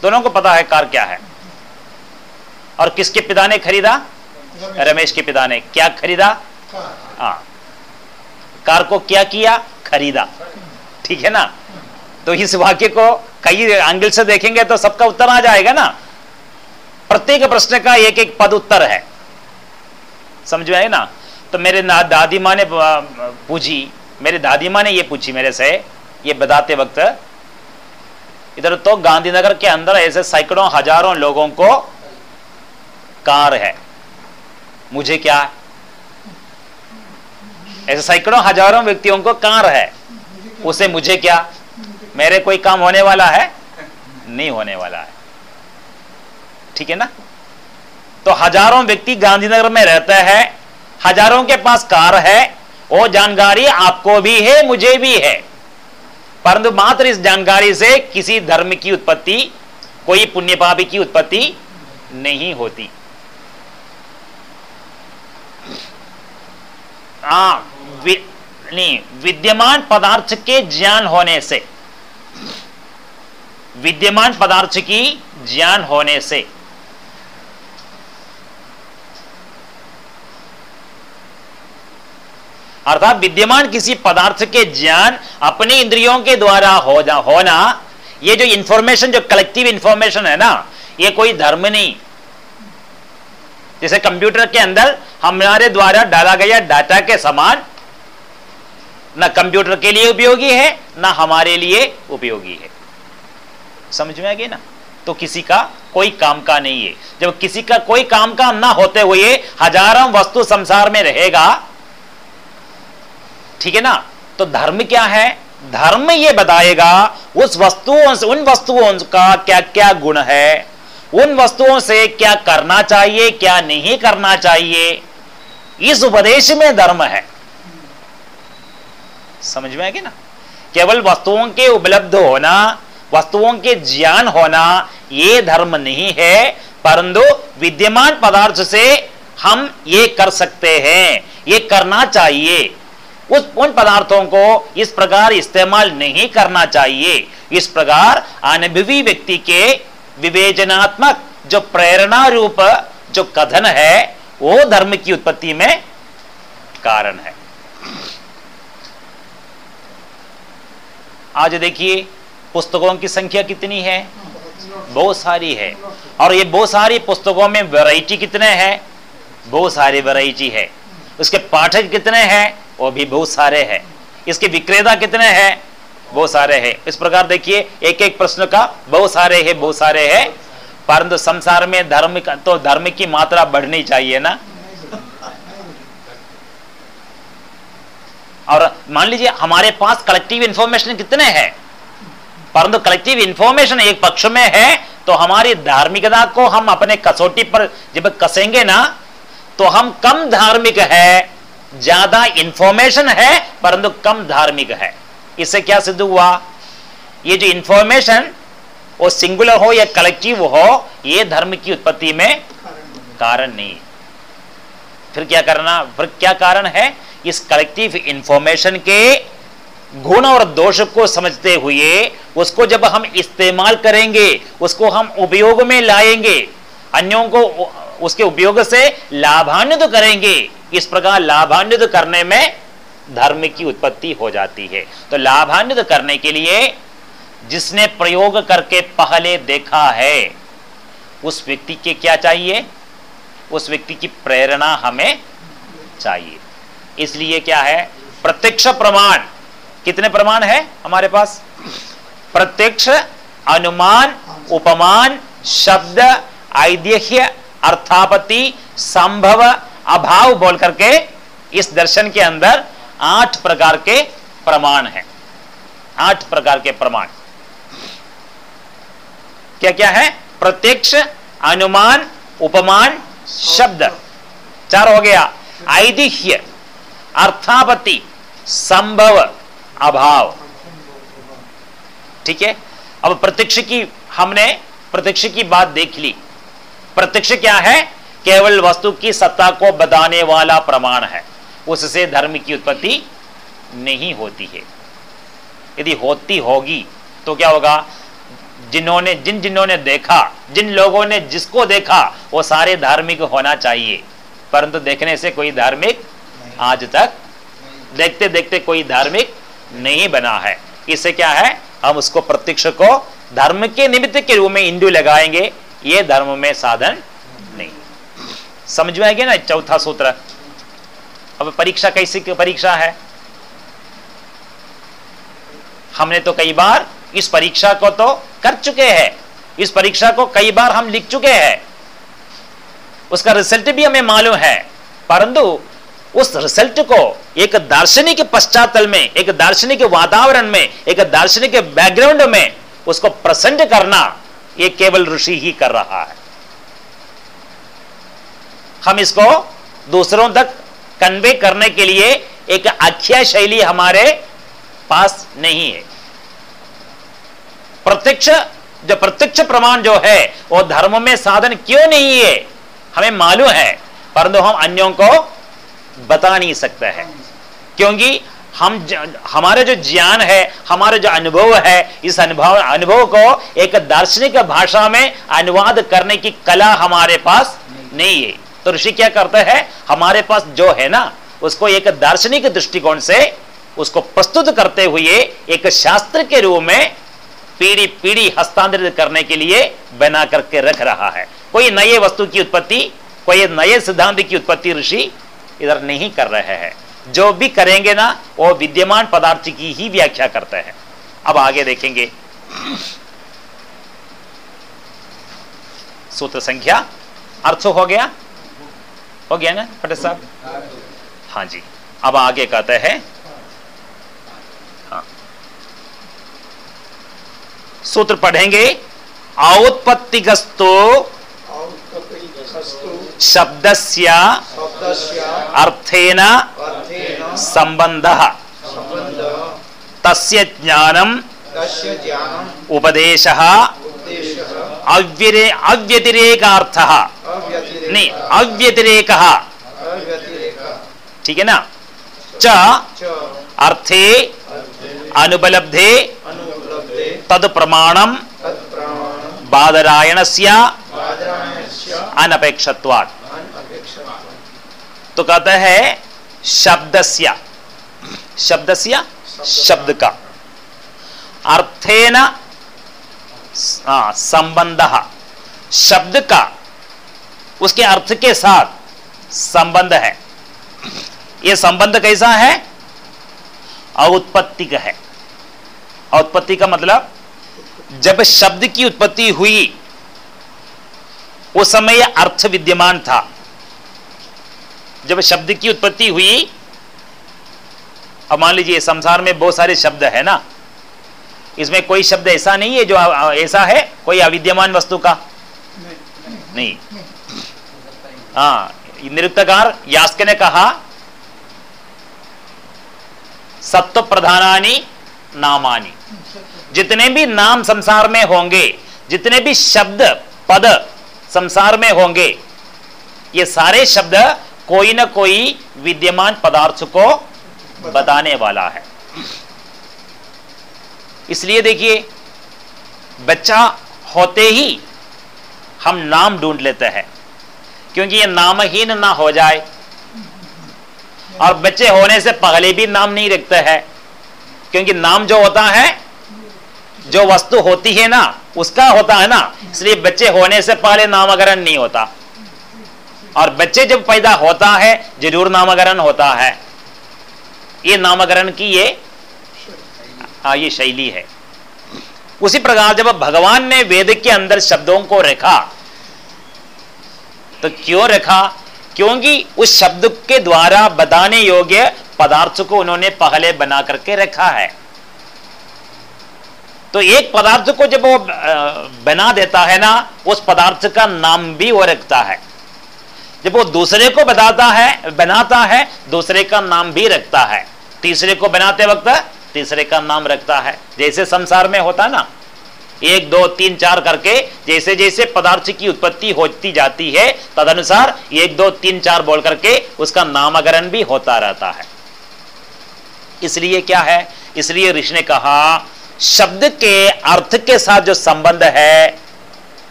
दोनों को पता है कार क्या है। और किसके पिता ने खरीदा? रमेश के पिता ने। क्या खरीदा? हाँ। कार को क्या किया? खरीदा। ठीक है ना? तो इस वाक्य को कई एंगल से देखेंगे तो सबका उत्तर आ जाएगा ना। प्रत्येक प्रश्न का एक एक पद उत्तर है। समझ में ना? तो मेरे दादी माँ ने पूछी। मेरे दादी माँ ने ये पूछी मेरे से, ये बताते वक्त इधर तो गांधीनगर के अंदर ऐसे सैकड़ों, हज़ारों लोगों को कार है। मुझे क्या? ऐसे सैकड़ों, हज़ारों व्यक्तियों को कार है। उसे मुझे क्या? मेरे कोई काम होने वाला है? नहीं होने वाला है। ठीक है ना? तो हज़ारों व्यक्ति गांधीनगर में रहते हैं। हज़ारों के पास कार है। वो जानकारी आपको भी है, मुझे भी है। परंतु मात्र इस जानकारी से किसी धर्म की उत्पत्ति कोई पुण्य पापी की उत्पत्ति नहीं होती। आ, वि, नहीं विद्यमान पदार्थ के ज्ञान होने से विद्यमान पदार्थ की ज्ञान होने से अर्थात विद्यमान किसी पदार्थ के ज्ञान अपने इंद्रियों के द्वारा हो जा, होना ये जो इंफॉर्मेशन जो कलेक्टिव इंफॉर्मेशन है ना ये कोई धर्म नहीं। जैसे कंप्यूटर के अंदर हमारे द्वारा डाला गया डाटा के समान ना कंप्यूटर के लिए उपयोगी है ना हमारे लिए उपयोगी है। समझ में आ गई ना? तो किसी का कोई काम का नहीं है। जब किसी का कोई काम का ना होते हुए हज़ारों वस्तु संसार में रहेगा ठीक है ना? तो धर्म क्या है? धर्म ये बताएगा, उस वस्तुओं से, उन वस्तुओं का क्या क्या गुण है? उन वस्तुओं से क्या करना चाहिए, क्या नहीं करना चाहिए? इस उपदेश में धर्म है। समझ में आएगी ना? केवल वस्तुओं के उपलब्ध होना, वस्तुओं के ज्ञान होना, ये धर्म नहीं है, परंतु विद्यमान पदार्थ से हम ये कर सकते हैं, ये करना चाहिए। उस उन पदार्थों को इस प्रकार इस्तेमाल नहीं करना चाहिए। इस प्रकार अनुभवी व्यक्ति के विवेचनात्मक जो प्रेरणा रूप, जो कथन है, वो धर्म की उत्पत्ति में कारण है। आज देखिए, पुस्तकों की संख्या कितनी है? बहुत सारी है। और ये बहुत सारी पुस्तकों में वैरायटी कितने हैं? बहुत सारी वैरायटी है। उसके पाठक कितने हैं? वो भी बहुत सारे हैं। इसके विक्रेता कितने हैं? बहुत सारे हैं। इस प्रकार देखिए एक एक प्रश्न का बहुत सारे हैं, बहुत सारे हैं। परंतु संसार में धर्म तो धर्म की मात्रा बढ़नी चाहिए ना। और मान लीजिए, हमारे पास कलेक्टिव इंफॉर्मेशन कितने हैं? परंतु कलेक्टिव इंफॉर्मेशन एक पक्ष में है तो हमारी धार्मिकता को हम अपने कसौटी पर जब कसेंगे ना तो हम कम धार्मिक है। ज़्यादा इंफॉर्मेशन है, परंतु कम धार्मिक है। इससे क्या सिद्ध हुआ? ये जो इंफॉर्मेशन वो सिंगुलर हो या कलेक्टिव हो, ये धर्म की उत्पत्ति में कारण नहीं फिर क्या करना? फिर क्या कारण है? इस कलेक्टिव इंफॉर्मेशन के गुण और दोष को समझते हुए, उसको जब हम इस्तेमाल करेंगे, उसको हम उपयोग में लाएँगे, अन्यों को उसके उपयोग से लाभान्वित तो करेंगे इस प्रकार लाभान्वित करने में धर्म की उत्पत्ति हो जाती है। तो लाभान्वित करने के लिए जिसने प्रयोग करके पहले देखा है, उस व्यक्ति के क्या चाहिए? उस व्यक्ति की प्रेरणा हमें चाहिए। इसलिए क्या है? प्रत्यक्ष प्रमाण। कितने प्रमाण है हमारे पास? प्रत्यक्ष, अनुमान, उपमान, शब्द ऐद्य अर्थापति संभव अभाव बोल करके इस दर्शन के अंदर आठ प्रकार के प्रमाण है। आठ प्रकार के प्रमाण। क्या क्या है? प्रत्यक्ष, अनुमान, उपमान, शब्द। चार हो गया। ऐतिह्य अर्थापति संभव, अभाव। ठीक है? अब प्रत्यक्ष की हमने, प्रत्यक्ष की बात देख ली। प्रत्यक्ष क्या है? केवल वस्तु की सत्ता को बताने वाला प्रमाण है। उससे धर्म की उत्पत्ति नहीं होती है। यदि होती होगी तो क्या होगा? जिन्होंने, जिन जिन्होंने देखा, जिन लोगों ने जिसको देखा, वो सारे धार्मिक होना चाहिए। परंतु देखने से कोई धार्मिक आज तक देखते देखते कोई धार्मिक नहीं बना है। इससे क्या है? हम उसको प्रत्यक्ष को धर्म के निमित्त के रूप में इंदु लगाएँगे। ये धर्म में साधन समझ में आ गया ना चौथा सूत्र? अब परीक्षा कैसी परीक्षा है? हमने तो कई बार इस परीक्षा को तो कर चुके हैं। इस परीक्षा को कई बार हम लिख चुके हैं। उसका रिज़ल्ट भी हमें मालूम है। परंतु उस रिज़ल्ट को एक दार्शनिक पश्चातल में, एक दार्शनिक वातावरण में, एक दार्शनिक बैकग्राउंड में उसको प्रेजेंट करना ये केवल ऋषि ही कर रहा है। हम इसको दूसरों तक कन्वे करने के लिए एक आख्या शैली हमारे पास नहीं है। प्रत्यक्ष, जो प्रत्यक्ष प्रमाण जो है, वो धर्म में साधन क्यों नहीं है? हमें मालूम है, परंतु हम अन्यों को बता नहीं सकते हैं। क्योंकि हम हमारे जो ज्ञान है, हमारे जो अनुभव है, इस अनुभव अनुभव को एक दार्शनिक भाषा में अनुवाद करने की कला हमारे पास नहीं है। तो ऋषि क्या करते हैं? हमारे पास जो है ना, उसको एक दार्शनिक दृष्टिकोण से उसको प्रस्तुत करते हुए एक शास्त्र के रूप में पीढ़ी पीढ़ी हस्तांतरित करने के लिए बना करके रख रहा है। कोई नए वस्तु की उत्पत्ति, कोई नए सिद्धांत की उत्पत्ति ऋषि इधर नहीं कर रहे हैं। जो भी करेंगे ना, वो विद्यमान पदार्थ की ही व्याख्या करते हैं। अब आगे देखेंगे। सूत्र संख्या, अर्थ हो गया। हो गया ना पटेल साहब? हाँ जी अब आगे कहते हैं। हाँ। सूत्र पढ़ेंगे औत्पत्तिगस्तो शब्दस्य अर्थेन संबंध। तस्य ज्ञानम उपदेश। अव्यतिरेकार्थ। नहीं अव्यतिरेक। ठीक है ना? च अर्थे अनुपलब्धे। तद प्रमाणम बादरायण से अनपेक्षत्वात्। तो कहते हैं शब्दस्य। शब्दस्य शब्द का अर्थेन संबंध। शब्द का, उसके अर्थ के साथ संबंध है। यह संबंध कैसा है? औत्पत्ति का है। औत्पत्ति का मतलब जब शब्द की उत्पत्ति हुई, उस समय अर्थ विद्यमान था। जब शब्द की उत्पत्ति हुई, अब मान लीजिए संसार में बहुत सारे शब्द है ना इसमें कोई शब्द ऐसा नहीं है जो ऐसा है, कोई अविद्यमान वस्तु का? नहीं। हाँ निरुक्तकार यास्क ने कहा सत्व प्रधानानी नामानी। जितने भी नाम संसार में होंगे, जितने भी शब्द, पद संसार में होंगे, ये सारे शब्द कोई ना कोई विद्यमान पदार्थ को बताने वाला है। इसलिए देखिए, बच्चा होते ही हम नाम ढूंढ लेते हैं, क्योंकि ये नामहीन ना हो जाए। और बच्चे होने से पहले भी नाम नहीं रखते हैं, क्योंकि नाम जो होता है, जो वस्तु होती है ना, उसका होता है ना, इसलिए बच्चे होने से पहले नामकरण नहीं होता। और बच्चे जब पैदा होता है, ज़रूर नामकरण होता है। ये नामकरण की ये ये शैली है। उसी प्रकार जब भगवान ने वेद के अंदर शब्दों को रखा तो क्यों रखा? क्योंकि उस शब्द के द्वारा बताने योग्य पदार्थ को उन्होंने पहले बना करके रखा है। तो एक पदार्थ को जब वो बना देता है ना, उस पदार्थ का नाम भी वो रखता है। जब वो दूसरे को बताता है, बनाता है, दूसरे का नाम भी रखता है। तीसरे को बनाते वक्त तीसरे का नाम रखता है। जैसे संसार में होता ना, एक, दो, तीन, चार करके जैसे जैसे पदार्थ की उत्पत्ति होती जाती है, तदनुसार एक, दो, तीन, चार बोल करके उसका नामकरण भी होता रहता है। इसलिए क्या है? इसलिए ऋषि ने कहा, शब्द के अर्थ के साथ जो संबंध है,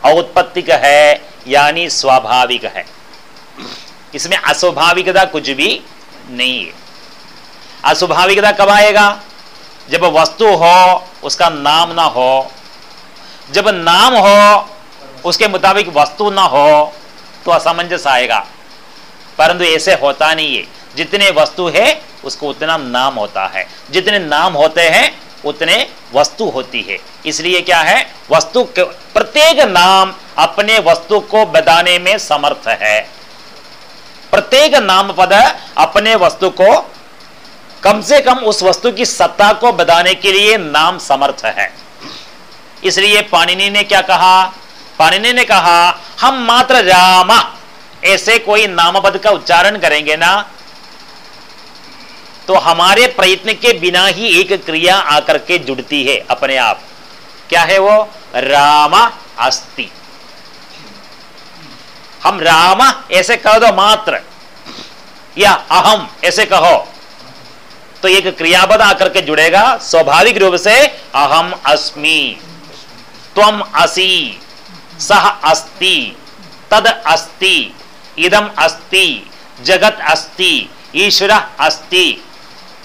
औत्पत्तिक है, यानी स्वाभाविक है। इसमें अस्वाभाविकता कुछ भी नहीं है। अस्वाभाविकता कब आएगा? जब वस्तु हो, उसका नाम ना हो, जब नाम हो, उसके मुताबिक वस्तु ना हो तो असमंजस आएगा। परंतु ऐसे होता नहीं है। जितने वस्तु है, उसको उतना नाम होता है। जितने नाम होते हैं, उतने वस्तु होती है। इसलिए क्या है? वस्तु प्रत्येक नाम अपने वस्तु को बताने में समर्थ है। प्रत्येक नाम पद अपने वस्तु को कम से कम उस वस्तु की सत्ता को बताने के लिए नाम समर्थ है। इसलिए पाणिनि ने क्या कहा? पाणिनि ने कहा, हम मात्र रामा। ऐसे कोई नामपद का उच्चारण करेंगे ना? तो हमारे प्रयत्न के बिना ही एक क्रिया आकर के जुड़ती है अपने आप। क्या है वो? रामा अस्ति। हम रामा, ऐसे कह दो मात्र। या अहम, ऐसे कहो। तो एक क्रियापद आकर के जुड़ेगा, स्वाभाविक रूप से अहम अस्मि, त्वम असि, सह अस्ति, तद अस्ति, इदम अस्ति, जगत अस्ति, ईश्वर अस्ति,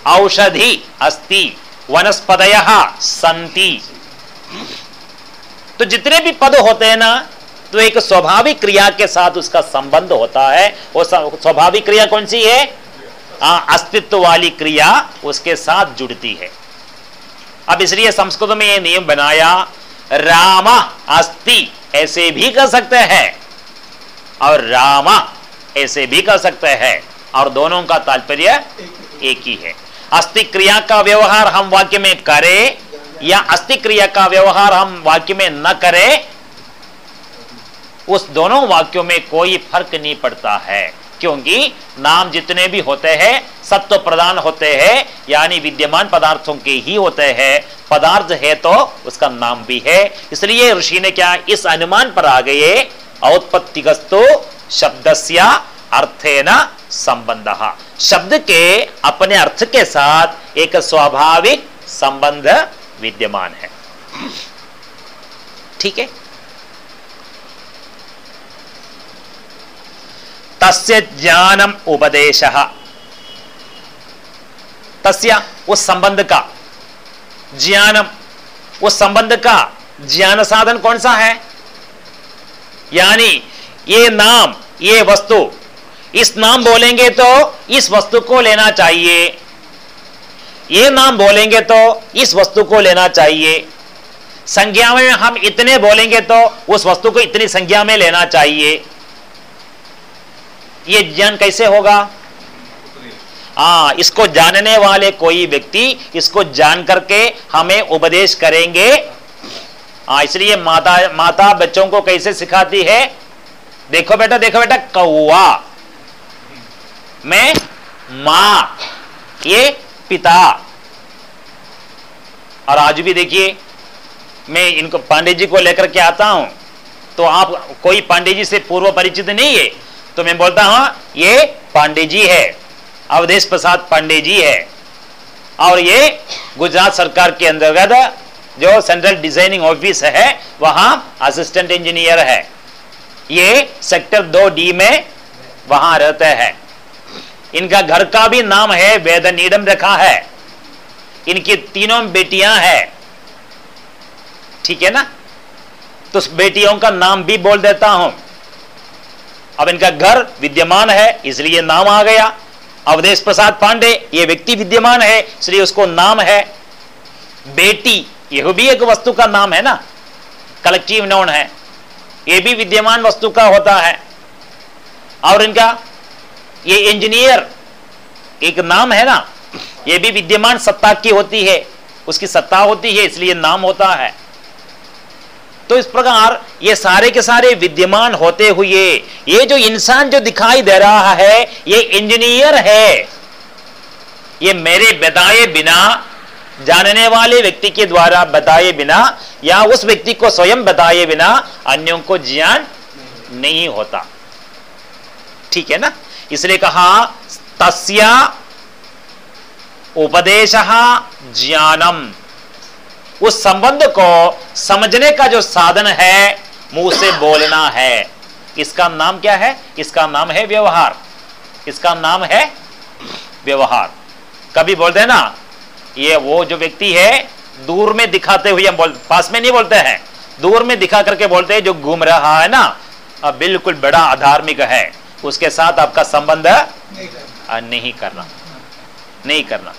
औषधि अस्ति, वनस्पतय संति तो जितने भी पद होते हैं ना तो एक स्वाभाविक क्रिया के साथ उसका संबंध होता है। वो स्वाभाविक क्रिया कौन सी है? अस्तित्व वाली क्रिया उसके साथ जुड़ती है। अब इसलिए संस्कृत में यह नियम बनाया, राम अस्ति, ऐसे भी कर सकते हैं। और राम ऐसे भी कर सकते हैं। और दोनों का तात्पर्य एक ही है। अस्थि क्रिया का व्यवहार हम वाक्य में करें, या अस्थि क्रिया का व्यवहार हम वाक्य में न करें, उस दोनों वाक्यों में कोई फ़र्क नहीं पड़ता है। क्योंकि नाम जितने भी होते हैं, सत्व प्रदान होते हैं, यानी विद्यमान पदार्थों के ही होते हैं। पदार्थ है तो उसका नाम भी है। इसलिए ऋषि ने क्या इस अनुमान पर आ गए? औत्पत्तिगस्तो शब्दस्या अर्थेन संबंध। शब्द के अपने अर्थ के साथ एक स्वाभाविक संबंध विद्यमान है। ठीक है? तस्य ज्ञानम उपदेश। तस्य उस संबंध का ज्ञानम। उस संबंध का ज्ञान साधन कौन सा है? यानी ये नाम, ये वस्तु, इस नाम बोलेंगे तो इस वस्तु को लेना चाहिए। ये नाम बोलेंगे तो इस वस्तु को लेना चाहिए। संज्ञा में हम इतने बोलेंगे तो उस वस्तु को इतनी संज्ञा में लेना चाहिए। ये ज्ञान कैसे होगा? हाँ इसको जानने वाले कोई व्यक्ति इसको जान करके हमें उपदेश करेंगे। हाँ इसलिए माता माता बच्चों को कैसे सिखाती है? देखो बेटा देखो बेटा कौआ मैं, माँ, ये पिता। और आज भी देखिए, मैं इनको पांडे जी को लेकर के आता हूँ तो आप कोई पांडे जी से पूर्व परिचित नहीं है। तो मैं बोलता हूँ, ये पांडे जी है। अवधेश प्रसाद पांडे जी है। और ये गुजरात सरकार के अंतर्गत जो सेंट्रल डिज़ाइनिंग ऑफ़िस है, वहाँ असिस्टेंट इंजीनियर है। ये सेक्टर दो डी में वहाँ रहते हैं। इनका घर का भी नाम है वेद नीडम रखा है। इनकी तीनों बेटियाँ हैं। ठीक है ना? तो बेटियों का नाम भी बोल देता हूँ। अब इनका घर विद्यमान है, इसलिए नाम आ गया। अवधेश प्रसाद पांडे, ये व्यक्ति विद्यमान है, इसलिए उसको नाम है बेटी। यह भी एक वस्तु का नाम है ना? कलेक्टिव नोन है। यह भी विद्यमान वस्तु का होता है। और इनका ये इंजीनियर एक नाम है ना? ये भी विद्यमान सत्ता की होती है। उसकी सत्ता होती है, इसलिए नाम होता है। तो इस प्रकार ये सारे के सारे विद्यमान होते हुए, ये जो इंसान जो दिखाई दे रहा है, ये इंजीनियर है। ये मेरे बताए बिना, जानने वाले व्यक्ति के द्वारा बताए बिना, या उस व्यक्ति को स्वयं बताए बिना, अन्यों को ज्ञान नहीं होता। ठीक है ना? इसलिए कहा, तस्या उपदेश ज्ञानम। उस संबंध को समझने का जो साधन है मुँह से बोलना है। इसका नाम क्या है? इसका नाम है व्यवहार। इसका नाम है व्यवहार। कभी बोलते हैं ना ये वो जो व्यक्ति है दूर में दिखाते हुए हम बोल पास में नहीं बोलते हैं। दूर में दिखा करके बोलते हैं जो घूम रहा है ना अब बिल्कुल बड़ा अधार्मिक है। उसके साथ आपका संबंध नहीं करना। नहीं करना।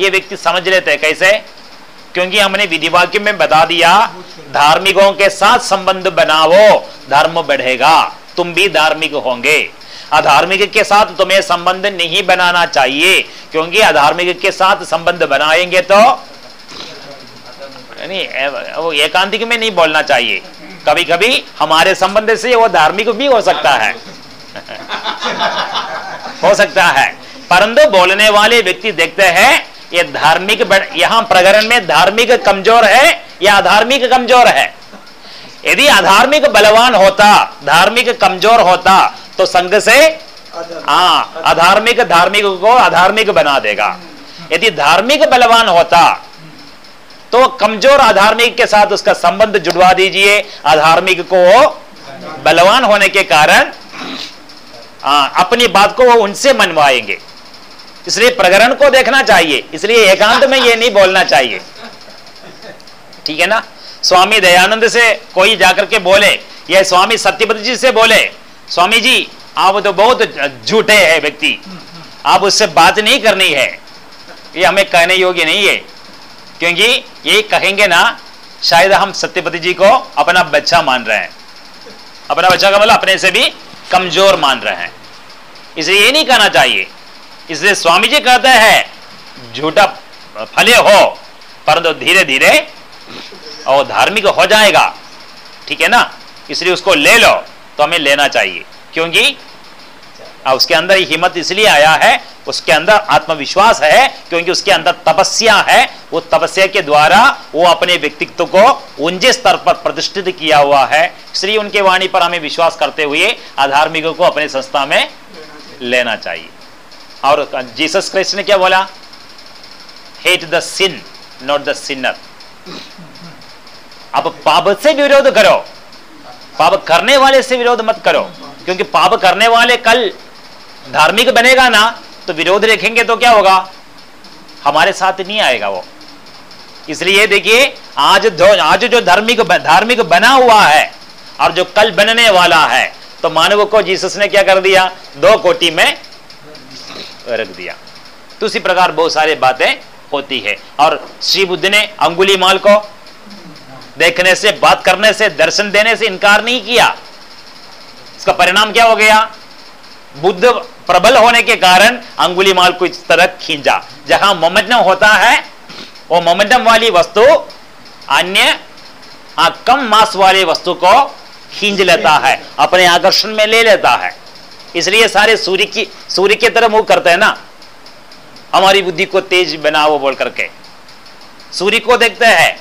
ये व्यक्ति समझ लेते हैं कैसे? क्योंकि हमने विधिवाक्य में बता दिया, धार्मिकों के साथ संबंध बनाओ, धर्म बढ़ेगा, तुम भी धार्मिक होंगे। अधार्मिक के साथ तुम्हें संबंध नहीं बनाना चाहिए, क्योंकि अधार्मिक के साथ संबंध बनाएँगे तो नहीं एकांतिक में नहीं बोलना चाहिए। कभी कभी हमारे संबंध से वो धार्मिक भी हो सकता है। हो सकता है। परंतु बोलने वाले व्यक्ति देखते हैं ये धार्मिक यहाँ प्रकरण में धार्मिक कमज़ोर है या अधार्मिक कमज़ोर है? यदि अधार्मिक बलवान होता धार्मिक कमज़ोर होता तो संघ से हाँ अधार्मिक धार्मिक को अधार्मिक बना देगा। यदि धार्मिक बलवान होता तो कमज़ोर अधार्मिक के साथ उसका संबंध जुड़वा दीजिए। अधार्मिक को बलवान होने के कारण आ, अपनी बात को वो उनसे मनवाएँगे। इसलिए प्रकरण को देखना चाहिए। इसलिए एकांत में ये नहीं बोलना चाहिए। ठीक है ना? स्वामी दयानंद से कोई जाकर के बोले, या स्वामी सत्यपति जी से बोले, स्वामी जी, आप तो बहुत झूठे हैं व्यक्ति। आप उससे बात नहीं करनी है। ये हमें कहने योग्य नहीं है। क्योंकि ये कहेंगे ना, शायद हम सत्यपति जी को अपना बच्चा मान रहे हैं। अपना बच्चा का मतलब अपने से भी कमज़ोर मान रहे हैं। इसलिए ये नहीं कहना चाहिए। इसलिए स्वामी जी कहते हैं, झूठा फले हो, परंतु धीरे धीरे और धार्मिक हो जाएगा। ठीक है ना? इसलिए उसको ले लो तो हमें लेना चाहिए। क्योंकि उसके अंदर हिम्मत इसलिए आया है, उसके अंदर आत्मविश्वास है, क्योंकि उसके अंदर तपस्या है। वो तपस्या के द्वारा वो अपने व्यक्तित्व को ऊँचे स्तर पर प्रतिष्ठित किया हुआ है। इसलिए उनके वाणी पर हमें विश्वास करते हुए अधार्मिकों को अपने संस्था में लेना चाहिए। और जीसस क्राइस्ट ने क्या बोला? Hate the sin not the sinner अब पाप से विरोध करो। पाप करने वाले से विरोध मत करो। क्योंकि पाप करने वाले कल धार्मिक बनेगा ना तो विरोध देखेंगे तो क्या होगा? हमारे साथ नहीं आएगा वो। इसलिए देखिए, आज आज जो धार्मिक धार्मिक बना हुआ है और जो कल बनने वाला है तो मानव को जीसस ने क्या कर दिया? दो कोटि में रख दिया। तो उसी प्रकार बहुत सारी बातें होती है और श्री बुद्ध ने अंगुली माल को देखने से, बात करने से, दर्शन देने से इनकार नहीं किया। इसका परिणाम क्या हो गया? बुद्ध प्रबल होने के कारण अंगुली माल को इस तरह खींचा। जहाँ मोमेंटम होता है, वो मोमेंटम वाली वस्तु अन्य कम मास वाली वस्तु को खींच लेता है, अपने आकर्षण में ले लेता है। इसलिए सारे सूर्य की सूर्य की तरह मुँह करते हैं ना। हमारी बुद्धि को तेज बनाओ बोल करके। सूर्य को देखते हैं।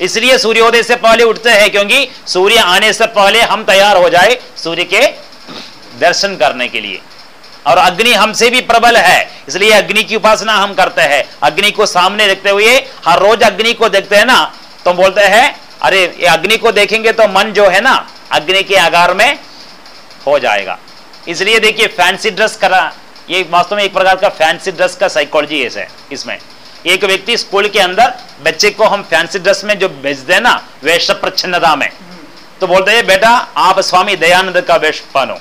इसलिए सूर्योदय से पहले उठते हैं क्योंकि सूर्य आने से पहले हम तैयार हो जाए सूर्य के दर्शन करने के लिए। और अग्नि हमसे भी प्रबल है। इसलिए अग्नि की उपासना हम करते हैं। अग्नि को सामने देखते हुए हर रोज अग्नि को देखते हैं ना तो बोलते हैं, अरे, ये अग्नि को देखेंगे तो मन जो है ना, अग्नि के आगार में हो जाएगा। इसलिए देखिए फैंसी ड्रेस करा, ये वास्तव में एक प्रकार का फैंसी ड्रेस का साइकोलॉजी है इसमें। एक व्यक्ति स्कूल के अंदर बच्चे को हम फैंसी ड्रेस में जो भेज दे ना वेश प्रच्छन्नता में तो बोलते हैं, बेटा, आप स्वामी दयानंद का वेश पहनो।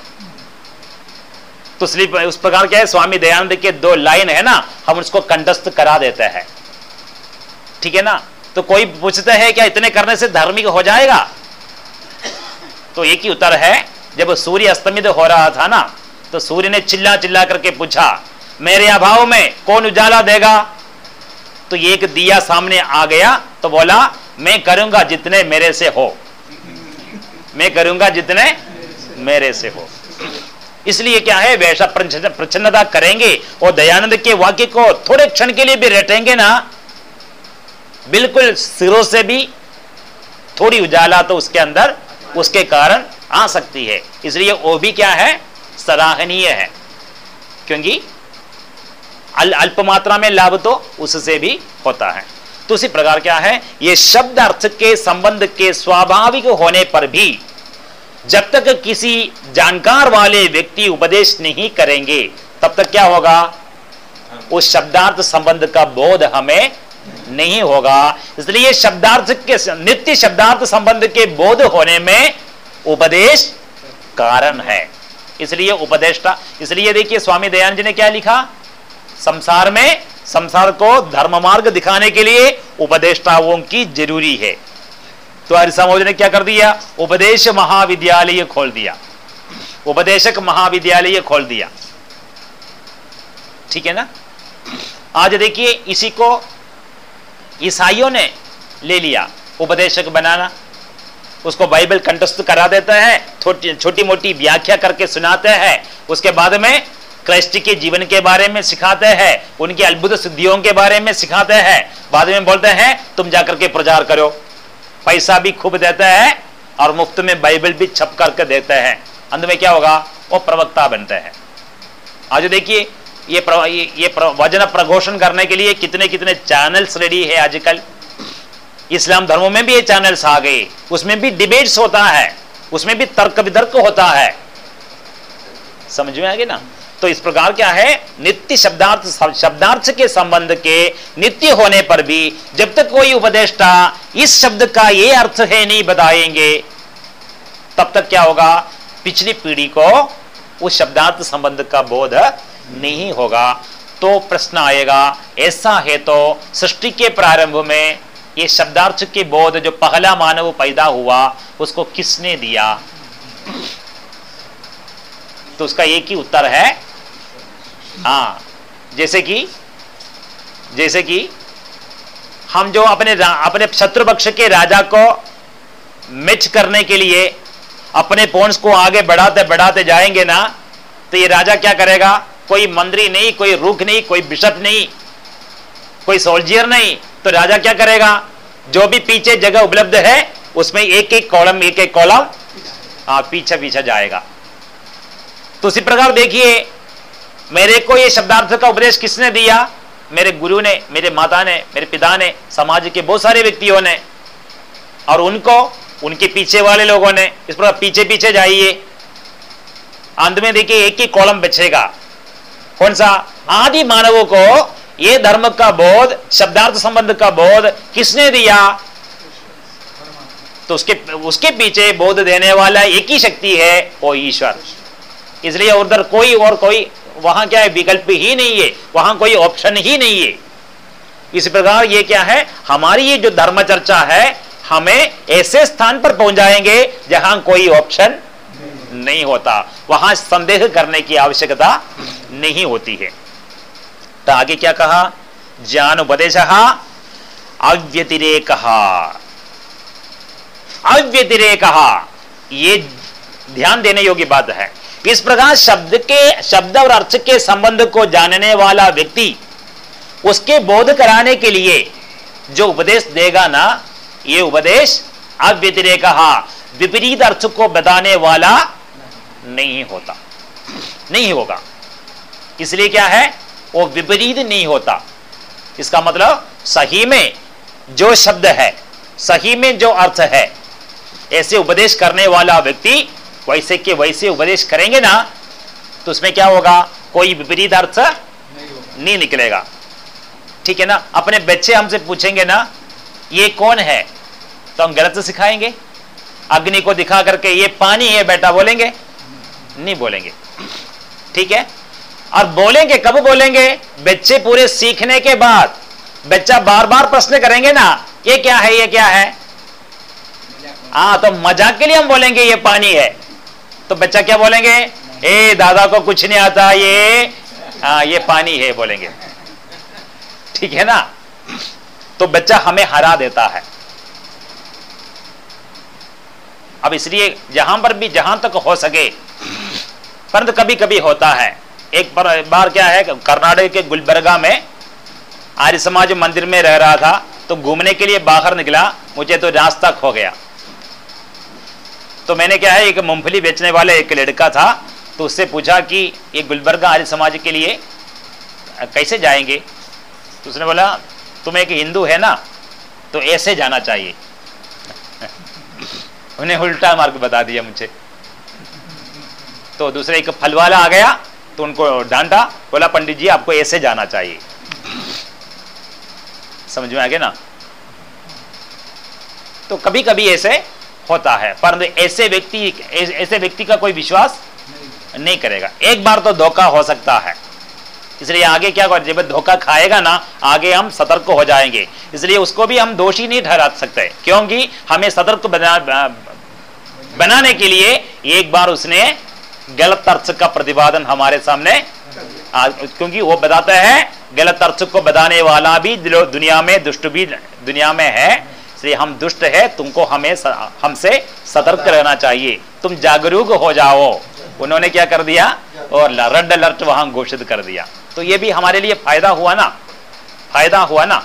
तो उस प्रकार क्या है, स्वामी दयानंद के दो लाइन है ना, हम उसको कंठस्थ करा देते हैं। ठीक है ना? तो कोई पूछते है, क्या इतने करने से धार्मिक हो जाएगा? तो एक ही उत्तर है जब सूर्य अस्तमित हो रहा था ना तो सूर्य ने चिल्ला चिल्ला करके पूछा, मेरे अभाव में कौन उजाला देगा? तो एक दिया सामने आ गया तो बोला, मैं करूँगा जितने मेरे से हो। मैं करूँगा जितने मेरे से हो। इसलिए क्या है, वैसा प्रचन्नता करेंगे और दयानंद के वाक्य को थोड़े क्षण के लिए भी रटेंगे ना, बिल्कुल सिरों से भी थोड़ी उजाला तो उसके अंदर, उसके कारण आ सकती है। इसलिए वो भी क्या है? सराहनीय है। क्योंकि अल, अल्प मात्रा में लाभ तो उससे भी होता है। तो उसी प्रकार क्या है? ये शब्द अर्थ के संबंध के स्वाभाविक होने पर भी जब तक किसी जानकार वाले व्यक्ति उपदेश नहीं करेंगे तब तक क्या होगा? उस शब्दार्थ संबंध का बोध हमें नहीं होगा। इसलिए शब्दार्थ के नित्य शब्दार्थ संबंध के बोध होने में उपदेश कारण है। इसलिए उपदेष्टा, इसलिए देखिए स्वामी दयानंद जी ने क्या लिखा? संसार में, संसार को धर्म मार्ग दिखाने के लिए उपदेष्टाओं की ज़रूरी है। तो हरिसमोज ने क्या कर दिया? उपदेश महाविद्यालय खोल दिया। उपदेशक महाविद्यालय खोल दिया। ठीक है ना? आज देखिए इसी को ईसाइयों ने ले लिया, उपदेशक बनाना। उसको बाइबल कंटस्थ करा देता है छोटी मोटी व्याख्या करके सुनाते हैं। उसके बाद में क्राइस्ट के जीवन के बारे में सिखाते हैं उनकी अद्भुत सिद्धियों के बारे में सिखाते हैं। बाद में बोलते हैं तुम जाकर के प्रचार करो। पैसा भी खूब देता है और मुफ़्त में बाइबल भी छप करके देते हैं। अंत में क्या होगा? वो प्रवक्ता बनते हैं। आज देखिए ये प्र, ये, ये प्र, वज़न प्रघोषण करने के लिए कितने कितने चैनल्स रेडी है आजकल। इस्लाम धर्मों में भी ये चैनल्स आ गए। उसमें भी डिबेट्स होता है। उसमें भी तर्क वितर्क होता है। समझ में आ गए ना? तो इस प्रकार क्या है? नित्य शब्दार्थ शब्दार्थ के संबंध के नित्य होने पर भी जब तक कोई उपदेष्टा इस शब्द का ये अर्थ है नहीं बताएँगे, तब तक क्या होगा? पिछली पीढ़ी को उस शब्दार्थ संबंध का बोध नहीं होगा। तो प्रश्न आएगा, ऐसा है तो सृष्टि के प्रारंभ में ये शब्दार्थ के बोध जो पहला मानव पैदा हुआ, उसको किसने दिया? तो उसका एक ही उत्तर है हाँ जैसे कि जैसे कि हम जो अपने अपने शत्रु पक्ष के राजा को मिच करने के लिए अपने पोन्स को आगे बढ़ाते बढ़ाते जाएँगे ना तो ये राजा क्या करेगा? कोई मंत्री नहीं, कोई रुख नहीं, कोई बिशप नहीं, कोई सोल्जियर नहीं। तो राजा क्या करेगा? जो भी पीछे जगह उपलब्ध है, उसमें एक एक कॉलम एक एक कॉलम हाँ पीछे पीछे जाएगा। तो उसी प्रकार देखिए, मेरे को ये शब्दार्थ का उपदेश किसने दिया? मेरे गुरु ने, मेरे माता ने, मेरे पिता ने, समाज के बहुत सारे व्यक्तियों ने, और उनको, उनके पीछे वाले लोगों ने, इस प्रकार पीछे पीछे जाइए। अंत में देखिए, एक ही कॉलम बचेगा। कौन सा? आदि मानवों को ये धर्म का बोध, शब्दार्थ संबंध का बोध किसने दिया? तो उसके उसके पीछे बोध देने वाला एक ही शक्ति है, वो ईश्वर। इसलिए उधर कोई और कोई, वहाँ क्या है, विकल्प ही नहीं है, वहाँ कोई ऑप्शन ही नहीं है। इस प्रकार ये क्या है, हमारी ये जो धर्म चर्चा है, हमें ऐसे स्थान पर पहुंचाएँगे जहाँ कोई ऑप्शन नहीं होता। वहाँ संदेह करने की आवश्यकता नहीं होती है। तो आगे क्या कहा? ज्ञान उपदेश अव्यतिरेक। अव्यतिरेक। ये ध्यान देने योग्य बात है। इस प्रकार शब्द के, शब्द और अर्थ के संबंध को जानने वाला व्यक्ति, उसके बोध कराने के लिए जो उपदेश देगा ना, ये उपदेश अव्यतिरेक। विपरीत अर्थ को बताने वाला नहीं होता। नहीं होगा। इसलिए क्या है? वो विपरीत नहीं होता। इसका मतलब सही में जो शब्द है, सही में जो अर्थ है, ऐसे उपदेश करने वाला व्यक्ति वैसे के वैसे उपदेश करेंगे ना तो उसमें क्या होगा? कोई विपरीत अर्थ नहीं निकलेगा। ठीक है ना? अपने बच्चे हमसे पूछेंगे ना, ये कौन है? तो हम गलत सिखाएँगे। अग्नि को दिखा करके, ये पानी है बेटा, बोलेंगे। नहीं बोलेंगे। ठीक है? और बोलेंगे कब बोलेंगे? बच्चे पूरे सीखने के बाद। बच्चा बार बार प्रश्न करेंगे ना ये क्या है ये क्या है? हाँ तो मज़ाक के लिए हम बोलेंगे ये पानी है। तो बच्चा क्या बोलेंगे? ए दादा को कुछ नहीं आता ये आ, ये पानी है बोलेंगे। ठीक है ना? तो बच्चा हमें हरा देता है। अब इसलिए जहाँ पर भी जहाँ तक हो सके परंतु कभी कभी होता है। एक बार, बार क्या है कर्नाटक के गुलबर्गा में आर्य समाज मंदिर में रह रहा था तो घूमने के लिए बाहर निकला मुझे तो रास्ता खो गया। तो मैंने क्या है एक मूंगफली बेचने वाले एक लड़का था तो उससे पूछा कि ये गुलबर्गा आर्य समाज के लिए कैसे जाएँगे? तो उसने बोला तुम एक हिंदू है ना तो ऐसे जाना चाहिए। उन्हें उल्टा मार्ग बता दिया मुझे। तो दूसरे एक फल वाला आ गया तो उनको डांटा, बोला, पंडित जी, आपको ऐसे जाना चाहिए। समझ में आ गया ना? तो कभी कभी ऐसे होता है, परंतु ऐसे व्यक्ति ऐसे व्यक्ति का कोई विश्वास नहीं करेगा। एक बार तो धोखा हो सकता है। इसलिए आगे क्या कर, जब धोखा खाएगा ना, आगे हम सतर्क हो जाएँगे। इसलिए उसको भी हम दोषी नहीं ठहरा सकते। क्योंकि हमें सतर्क बना, बनाने के लिए एक बार उसने गलत अर्थ का प्रतिपादन हमारे सामने क्योंकि वो बताता है गलत अर्थ को बताने वाला भी दुनिया में दुष्ट भी दुनिया में है। इसलिए हम दुष्ट है तुमको हमें हमसे सतर्क रहना चाहिए। तुम जागरूक हो जाओ। उन्होंने क्या कर दिया? और रेड अलर्ट वहाँ घोषित कर दिया। तो ये भी हमारे लिए फ़ायदा हुआ ना? फ़ायदा हुआ ना?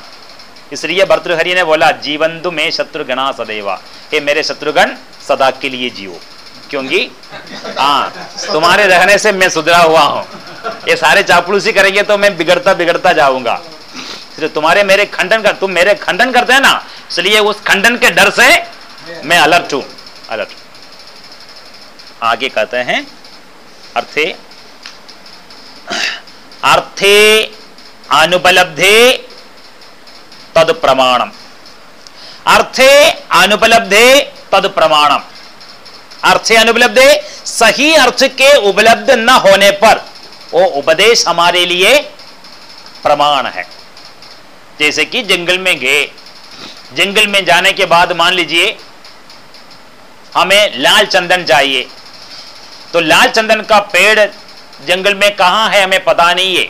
इसलिए भर्तृहरि ने बोला जीवंतु में शत्रुघ्ना सदैवा। हे मेरे शत्रुघ्न सदा के लिए जियो। क्योंकि? हाँ तुम्हारे रहने से मैं सुधरा हुआ हूँ। ये सारे चापड़ूसी करेंगे तो मैं बिगड़ता बिगड़ता जाऊँगा। इसलिए तुम्हारे मेरे खंडन कर, तुम मेरे खंडन करते हैं ना, इसलिए उस खंडन के डर से मैं अलर्ट हूँ। अलर्ट। आगे कहते हैं, अर्थे अर्थे अनुपलब्धे तद प्रमाणम अर्थे अनुपलब्धे तद प्रमाणम अर्थे अनुपलब्धे, सही अर्थ के उपलब्ध न होने पर, वो उपदेश हमारे लिए प्रमाण है। जैसे कि जंगल में गए, जंगल में जाने के बाद मान लीजिए, हमें लाल चंदन चाहिए। तो लाल चंदन का पेड़ जंगल में कहा है, हमें पता नहीं है।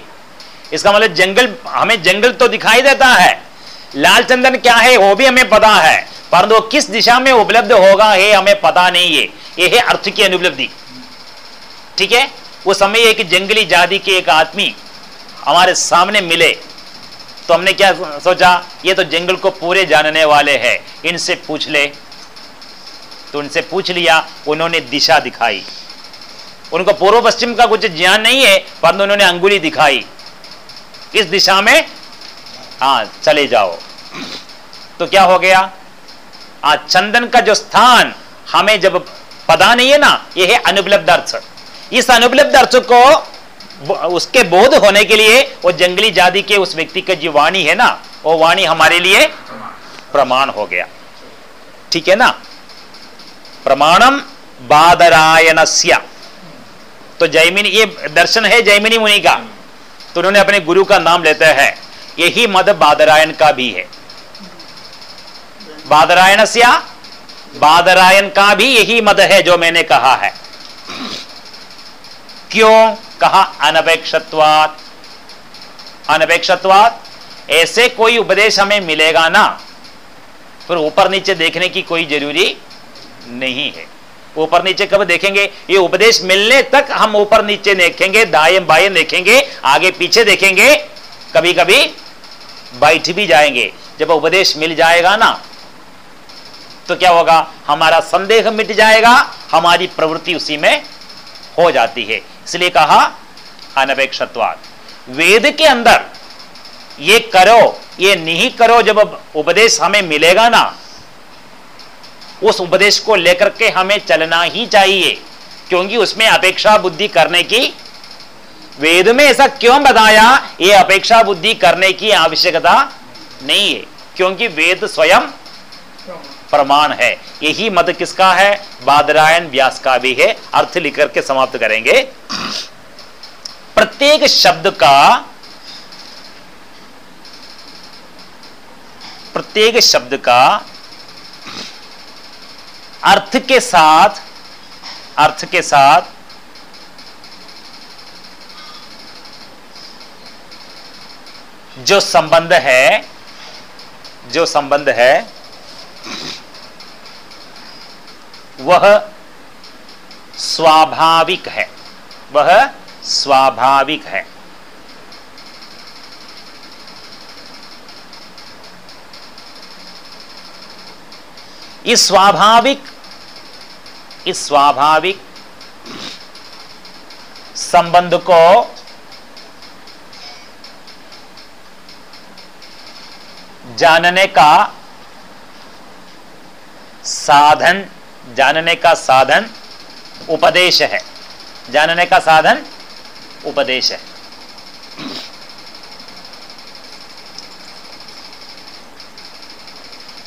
इसका मतलब जंगल, हमें जंगल तो दिखाई देता है लाल चंदन क्या है, वो भी हमें पता है। परंतु किस दिशा में उपलब्ध होगा है हमें पता नहीं है। यह है अर्थ की अनुपलब्धि। ठीक है? वो समय एक जंगली जाति के एक आदमी हमारे सामने मिले। तो हमने क्या सोचा, ये तो जंगल को पूरे जानने वाले हैं। इनसे पूछ ले। तो उनसे पूछ लिया, उन्होंने दिशा दिखाई। उनको पूर्व पश्चिम का कुछ ज्ञान नहीं है, परंतु उन्होंने अंगुली दिखाई। इस दिशा में हाँ चले जाओ। तो क्या हो गया? आ, चंदन का जो स्थान हमें जब पता नहीं है ना यह है अनुपलब्ध अर्थ इस अनुपलब्ध अर्थ को उसके बोध होने के लिए वो जंगली जाति के उस व्यक्ति का जो वाणी है ना वो वाणी हमारे लिए प्रमाण हो गया। ठीक है ना? प्रमाणम बादरायणस्य। तो जैमिनी ये दर्शन है जैमिनी मुनि का। तो उन्होंने अपने गुरु का नाम लेते हैं। यही मद बादरायण का भी है। बादरायण बादरायण का भी यही मद है जो मैंने कहा है। क्यों? कहा, अनपेक्षत्वात। अनपेक्षत्वात, ऐसे कोई उपदेश हमें मिलेगा ना, फिर ऊपर नीचे देखने की कोई ज़रूरी नहीं है। ऊपर नीचे कब देखेंगे? ये उपदेश मिलने तक हम ऊपर नीचे देखेंगे, दाएँ बाएँ देखेंगे, आगे पीछे देखेंगे कभी कभी बैठ भी जाएँगे। जब उपदेश मिल जाएगा ना तो क्या होगा? हमारा संदेह मिट जाएगा, हमारी प्रवृत्ति उसी में हो जाती है। इसलिए कहा अनपेक्षत्वाद वेद के अंदर ये करो, ये नहीं करो, जब उपदेश हमें मिलेगा ना, उस उपदेश को लेकर के हमें चलना ही चाहिए, क्योंकि उसमें अपेक्षा बुद्धि करने की वेद में ऐसा क्यों बताया? ये अपेक्षा बुद्धि करने की आवश्यकता नहीं है, क्योंकि वेद स्वयं प्रमाण है। यही मत किसका है? बादरायण व्यास का भी है। अर्थ लिखकर के समाप्त करेंगे। प्रत्येक शब्द का प्रत्येक शब्द का अर्थ के साथ, अर्थ के साथ जो संबंध है, जो संबंध है, वह स्वाभाविक है। वह स्वाभाविक है। इस स्वाभाविक इस स्वाभाविक संबंध को जानने का साधन, जानने का साधन उपदेश है। जानने का साधन उपदेश है।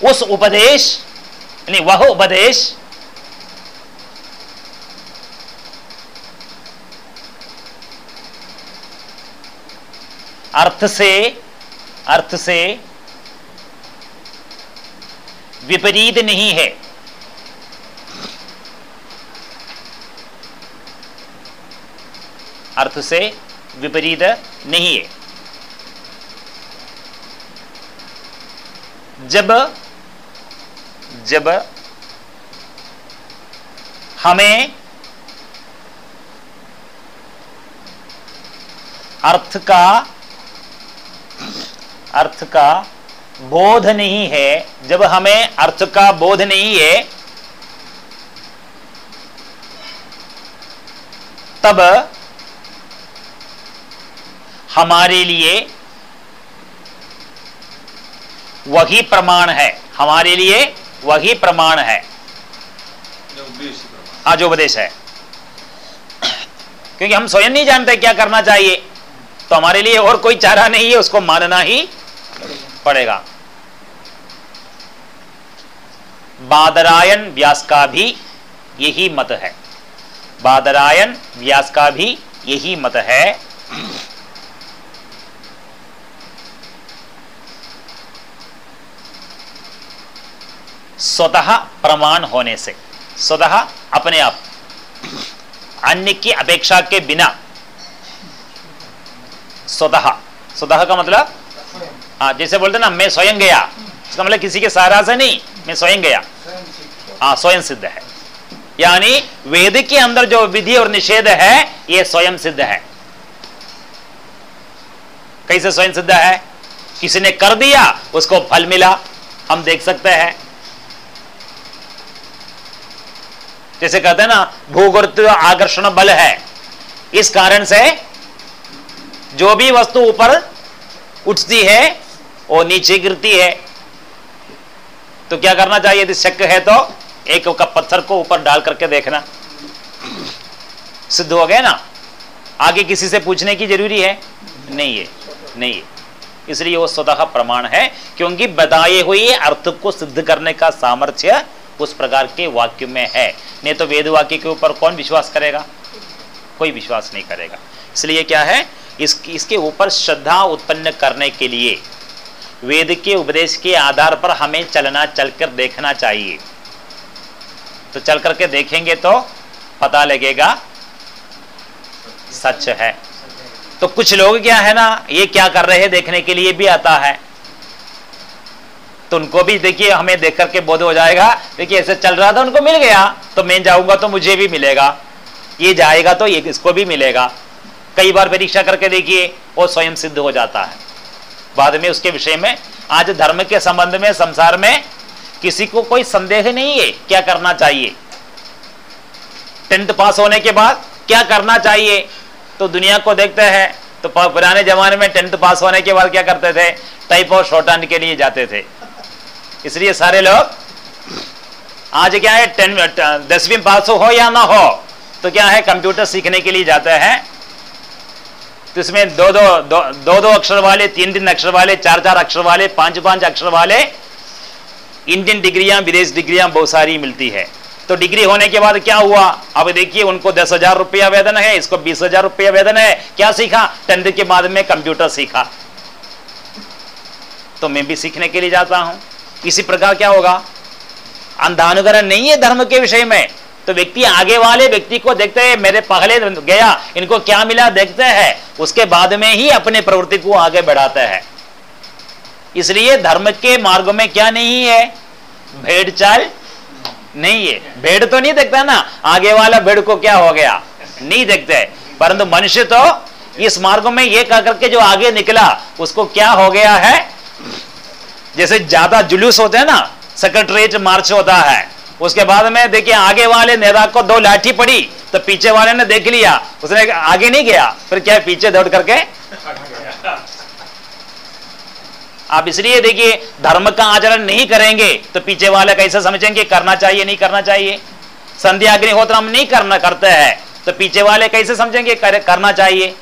उस उपदेश, यानी वह उपदेश, अर्थ से अर्थ से विपरीत नहीं है। अर्थ से विपरीत नहीं है। जब जब हमें अर्थ का अर्थ का बोध नहीं है जब हमें अर्थ का बोध नहीं है तब हमारे लिए वही प्रमाण है। हमारे लिए वही प्रमाण है। हाँ जो उपदेश है। क्योंकि हम स्वयं नहीं जानते क्या करना चाहिए। तो हमारे लिए और कोई चारा नहीं है उसको मानना ही पड़ेगा। बादरायन व्यास का भी यही मत है। बादरायन व्यास का भी यही मत है। स्वतः प्रमाण होने से स्वतः अपने आप अन्य की अपेक्षा के बिना स्वतः स्वतः का मतलब? हाँ जैसे बोलते ना मैं स्वयं गया। इसका मतलब किसी के सहारा से नहीं। मैं स्वयं गया। हाँ स्वयं सिद्ध है। यानी वेद के अंदर जो विधि और निषेध है, ये स्वयं सिद्ध है। कैसे स्वयं सिद्ध है? किसी ने कर दिया, उसको फल मिला। हम देख सकते हैं। जैसे कहते हैं ना भूगुरुत्व आकर्षण बल है। इस कारण से जो भी वस्तु ऊपर उठती है, वो नीचे गिरती है। तो क्या करना चाहिए? यदि शक है तो एक कप पत्थर को ऊपर डाल करके देखना। सिद्ध हो गया ना? आगे किसी से पूछने की ज़रूरी है? नहीं है नहीं है। इसलिए वो स्वतः प्रमाण है क्योंकि बताए हुए अर्थ को सिद्ध करने का सामर्थ्य उस प्रकार के वाक्य में है। नहीं तो वेद वाक्य के ऊपर कौन विश्वास करेगा? कोई विश्वास नहीं करेगा। इसलिए क्या है? इस, इसके ऊपर श्रद्धा उत्पन्न करने के लिए वेद के उपदेश के आधार पर हमें चलना, चलकर देखना चाहिए। तो चल करके देखेंगे तो पता लगेगा, सच है। तो कुछ लोग क्या है ना, ये क्या कर रहे हैं, देखने के लिए भी आता है। तो उनको भी देखिए, हमें देख करके बोध हो जाएगा, देखिए, ऐसे चल रहा था, उनको मिल गया। तो मैं जाऊँगा तो मुझे भी मिलेगा। ये जाएगा तो ये इसको भी मिलेगा। कई बार परीक्षा करके देखिए, वो स्वयं सिद्ध हो जाता है। बाद में उसके विषय में, आज धर्म के संबंध में, संसार में किसी को कोई संदेह नहीं है, क्या करना चाहिए? टेंथ पास होने के बाद क्या करना चाहिए? तो दुनिया को देखते हैं तो पुराने जमाने में टेंथ पास होने के बाद क्या करते थे? टाइप ऑफ़ शॉर्ट के लिए जाते थे। इसलिए सारे लोग, आज क्या है, टेन, दसवीं पास हो या ना हो तो क्या है कंप्यूटर सीखने के लिए जाते हैं। इसमें दो दो दो दो दो अक्षर वाले, तीन तीन अक्षर वाले, चार चार अक्षर वाले, पाँच पाँच अक्षर वाले इंडियन डिग्रियाँ विदेश डिग्रियाँ बहुत सारी मिलती है। तो डिग्री होने के बाद क्या हुआ? अब देखिए, उनको दस हज़ार रुपया वेतन है, इसको बीस हज़ार रुपया वेतन है। क्या सीखा? टेंथ के बाद में कंप्यूटर सीखा। तो मैं भी सीखने के लिए जाता हूँ। इसी प्रकार क्या होगा? अंधानुकरण नहीं है धर्म के विषय में। तो व्यक्ति आगे वाले व्यक्ति को देखते हैं, मेरे पहले गया, इनको क्या मिला, देखते हैं। उसके बाद में ही अपने प्रवृत्ति को आगे बढ़ाते हैं। इसलिए धर्म के मार्ग में क्या नहीं है? भेड़ चाल नहीं है। भेड़ तो नहीं देखता ना। आगे वाला भेड़ को क्या हो गया? नहीं देखते। परंतु मनुष्य तो इस मार्ग में ये कह करके जो आगे निकला, उसको क्या हो गया है? जैसे ज़्यादा जुलूस होते हैं ना सेक्रेटरीट मार्च होता है। उसके बाद में देखिए आगे वाले नेता को दो लाठी पड़ी तो पीछे वाले ने देख लिया। उसने आगे नहीं गया फिर क्या पीछे दौड़ करके? आप इसलिए देखिए धर्म का आचरण नहीं करेंगे तो पीछे वाले कैसे समझेंगे करना चाहिए नहीं करना चाहिए? संध्या अग्निहोत्र हम नहीं करना करते हैं तो पीछे वाले कैसे समझेंगे कर, करना चाहिए?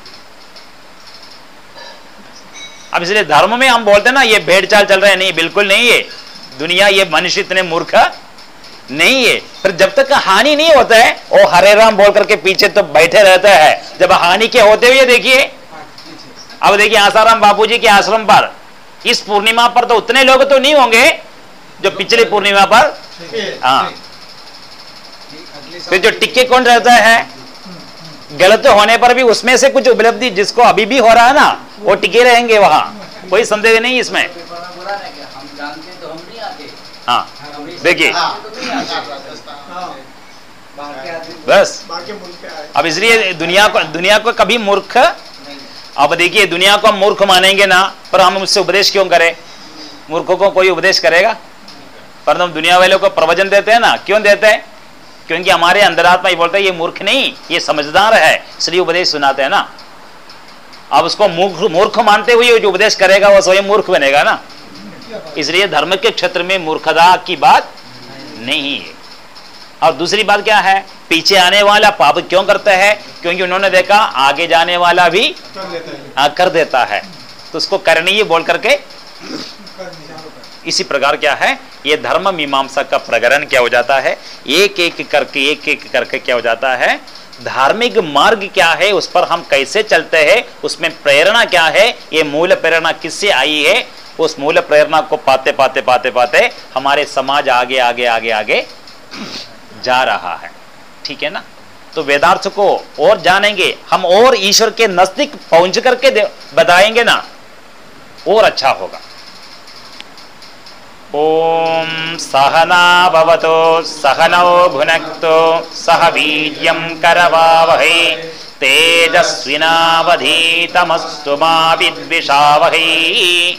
अब इसलिए धर्म में हम बोलते ना ये भेड़ चाल चल रहे हैं नहीं बिल्कुल नहीं है। दुनिया ये मनुष्य इतने मूर्ख नहीं है। फिर जब तक हानि नहीं होता है वो हरे राम बोल करके पीछे तो बैठे रहता है। जब हानि के होते हुए देखिए अब देखिए आसाराम बापूजी के आश्रम पर इस पूर्णिमा पर तो उतने लोग तो नहीं होंगे जो पिछली पूर्णिमा पर। हाँ। फिर जो टिक्के कौन रहता है गलत होने पर भी उसमें से कुछ उपलब्धि जिसको अभी भी हो रहा है ना वो टिके रहेंगे वहाँ। कोई संदेह नहीं इसमें। हाँ। देखिए। बस। अब इसलिए दुनिया को दुनिया को कभी मूर्ख अब देखिए दुनिया को हम मूर्ख मानेंगे ना पर हम उससे उपदेश क्यों करें? मूर्खों को कोई उपदेश करेगा? पर हम दुनिया वालों को प्रवचन देते हैं ना क्यों देते हैं? क्योंकि हमारे अंदरात्मा ये बोलते हैं ये मूर्ख नहीं ये समझदार है। इसलिए उपदेश सुनाते हैं ना। अब उसको मूर्ख मूर्ख मानते हुए जो उपदेश करेगा वो स्वयं मूर्ख बनेगा ना। इसलिए धर्म के क्षेत्र में मूर्खता की बात नहीं है। और दूसरी बात क्या है? पीछे आने वाला पाप क्यों करता है? क्योंकि उन्होंने देखा, आगे जाने वाला भी कर देता है। तो उसको करनी बोल करके इसी प्रकार क्या है? ये धर्म मीमांसा का प्रकरण क्या हो जाता है? एक एक करके, एक एक करके क्या हो जाता है? धार्मिक मार्ग क्या है? उस पर हम कैसे चलते हैं? उसमें प्रेरणा क्या है? ये मूल प्रेरणा किससे आई है? उस मूल प्रेरणा को पाते पाते पाते पाते हमारे समाज आगे आगे आगे आगे जा रहा है। ठीक है ना? तो वेदार्थ को और जानेंगे, हम और ईश्वर के नज़दीक पहुँच करके बताएँगे ना, और अच्छा होगा। ओम सहना भवतो, सहनौ भुनक्तो, सह वीर्यं करवावहै, तेजस्विनावधीतमस्तु मा विद्विषावहै।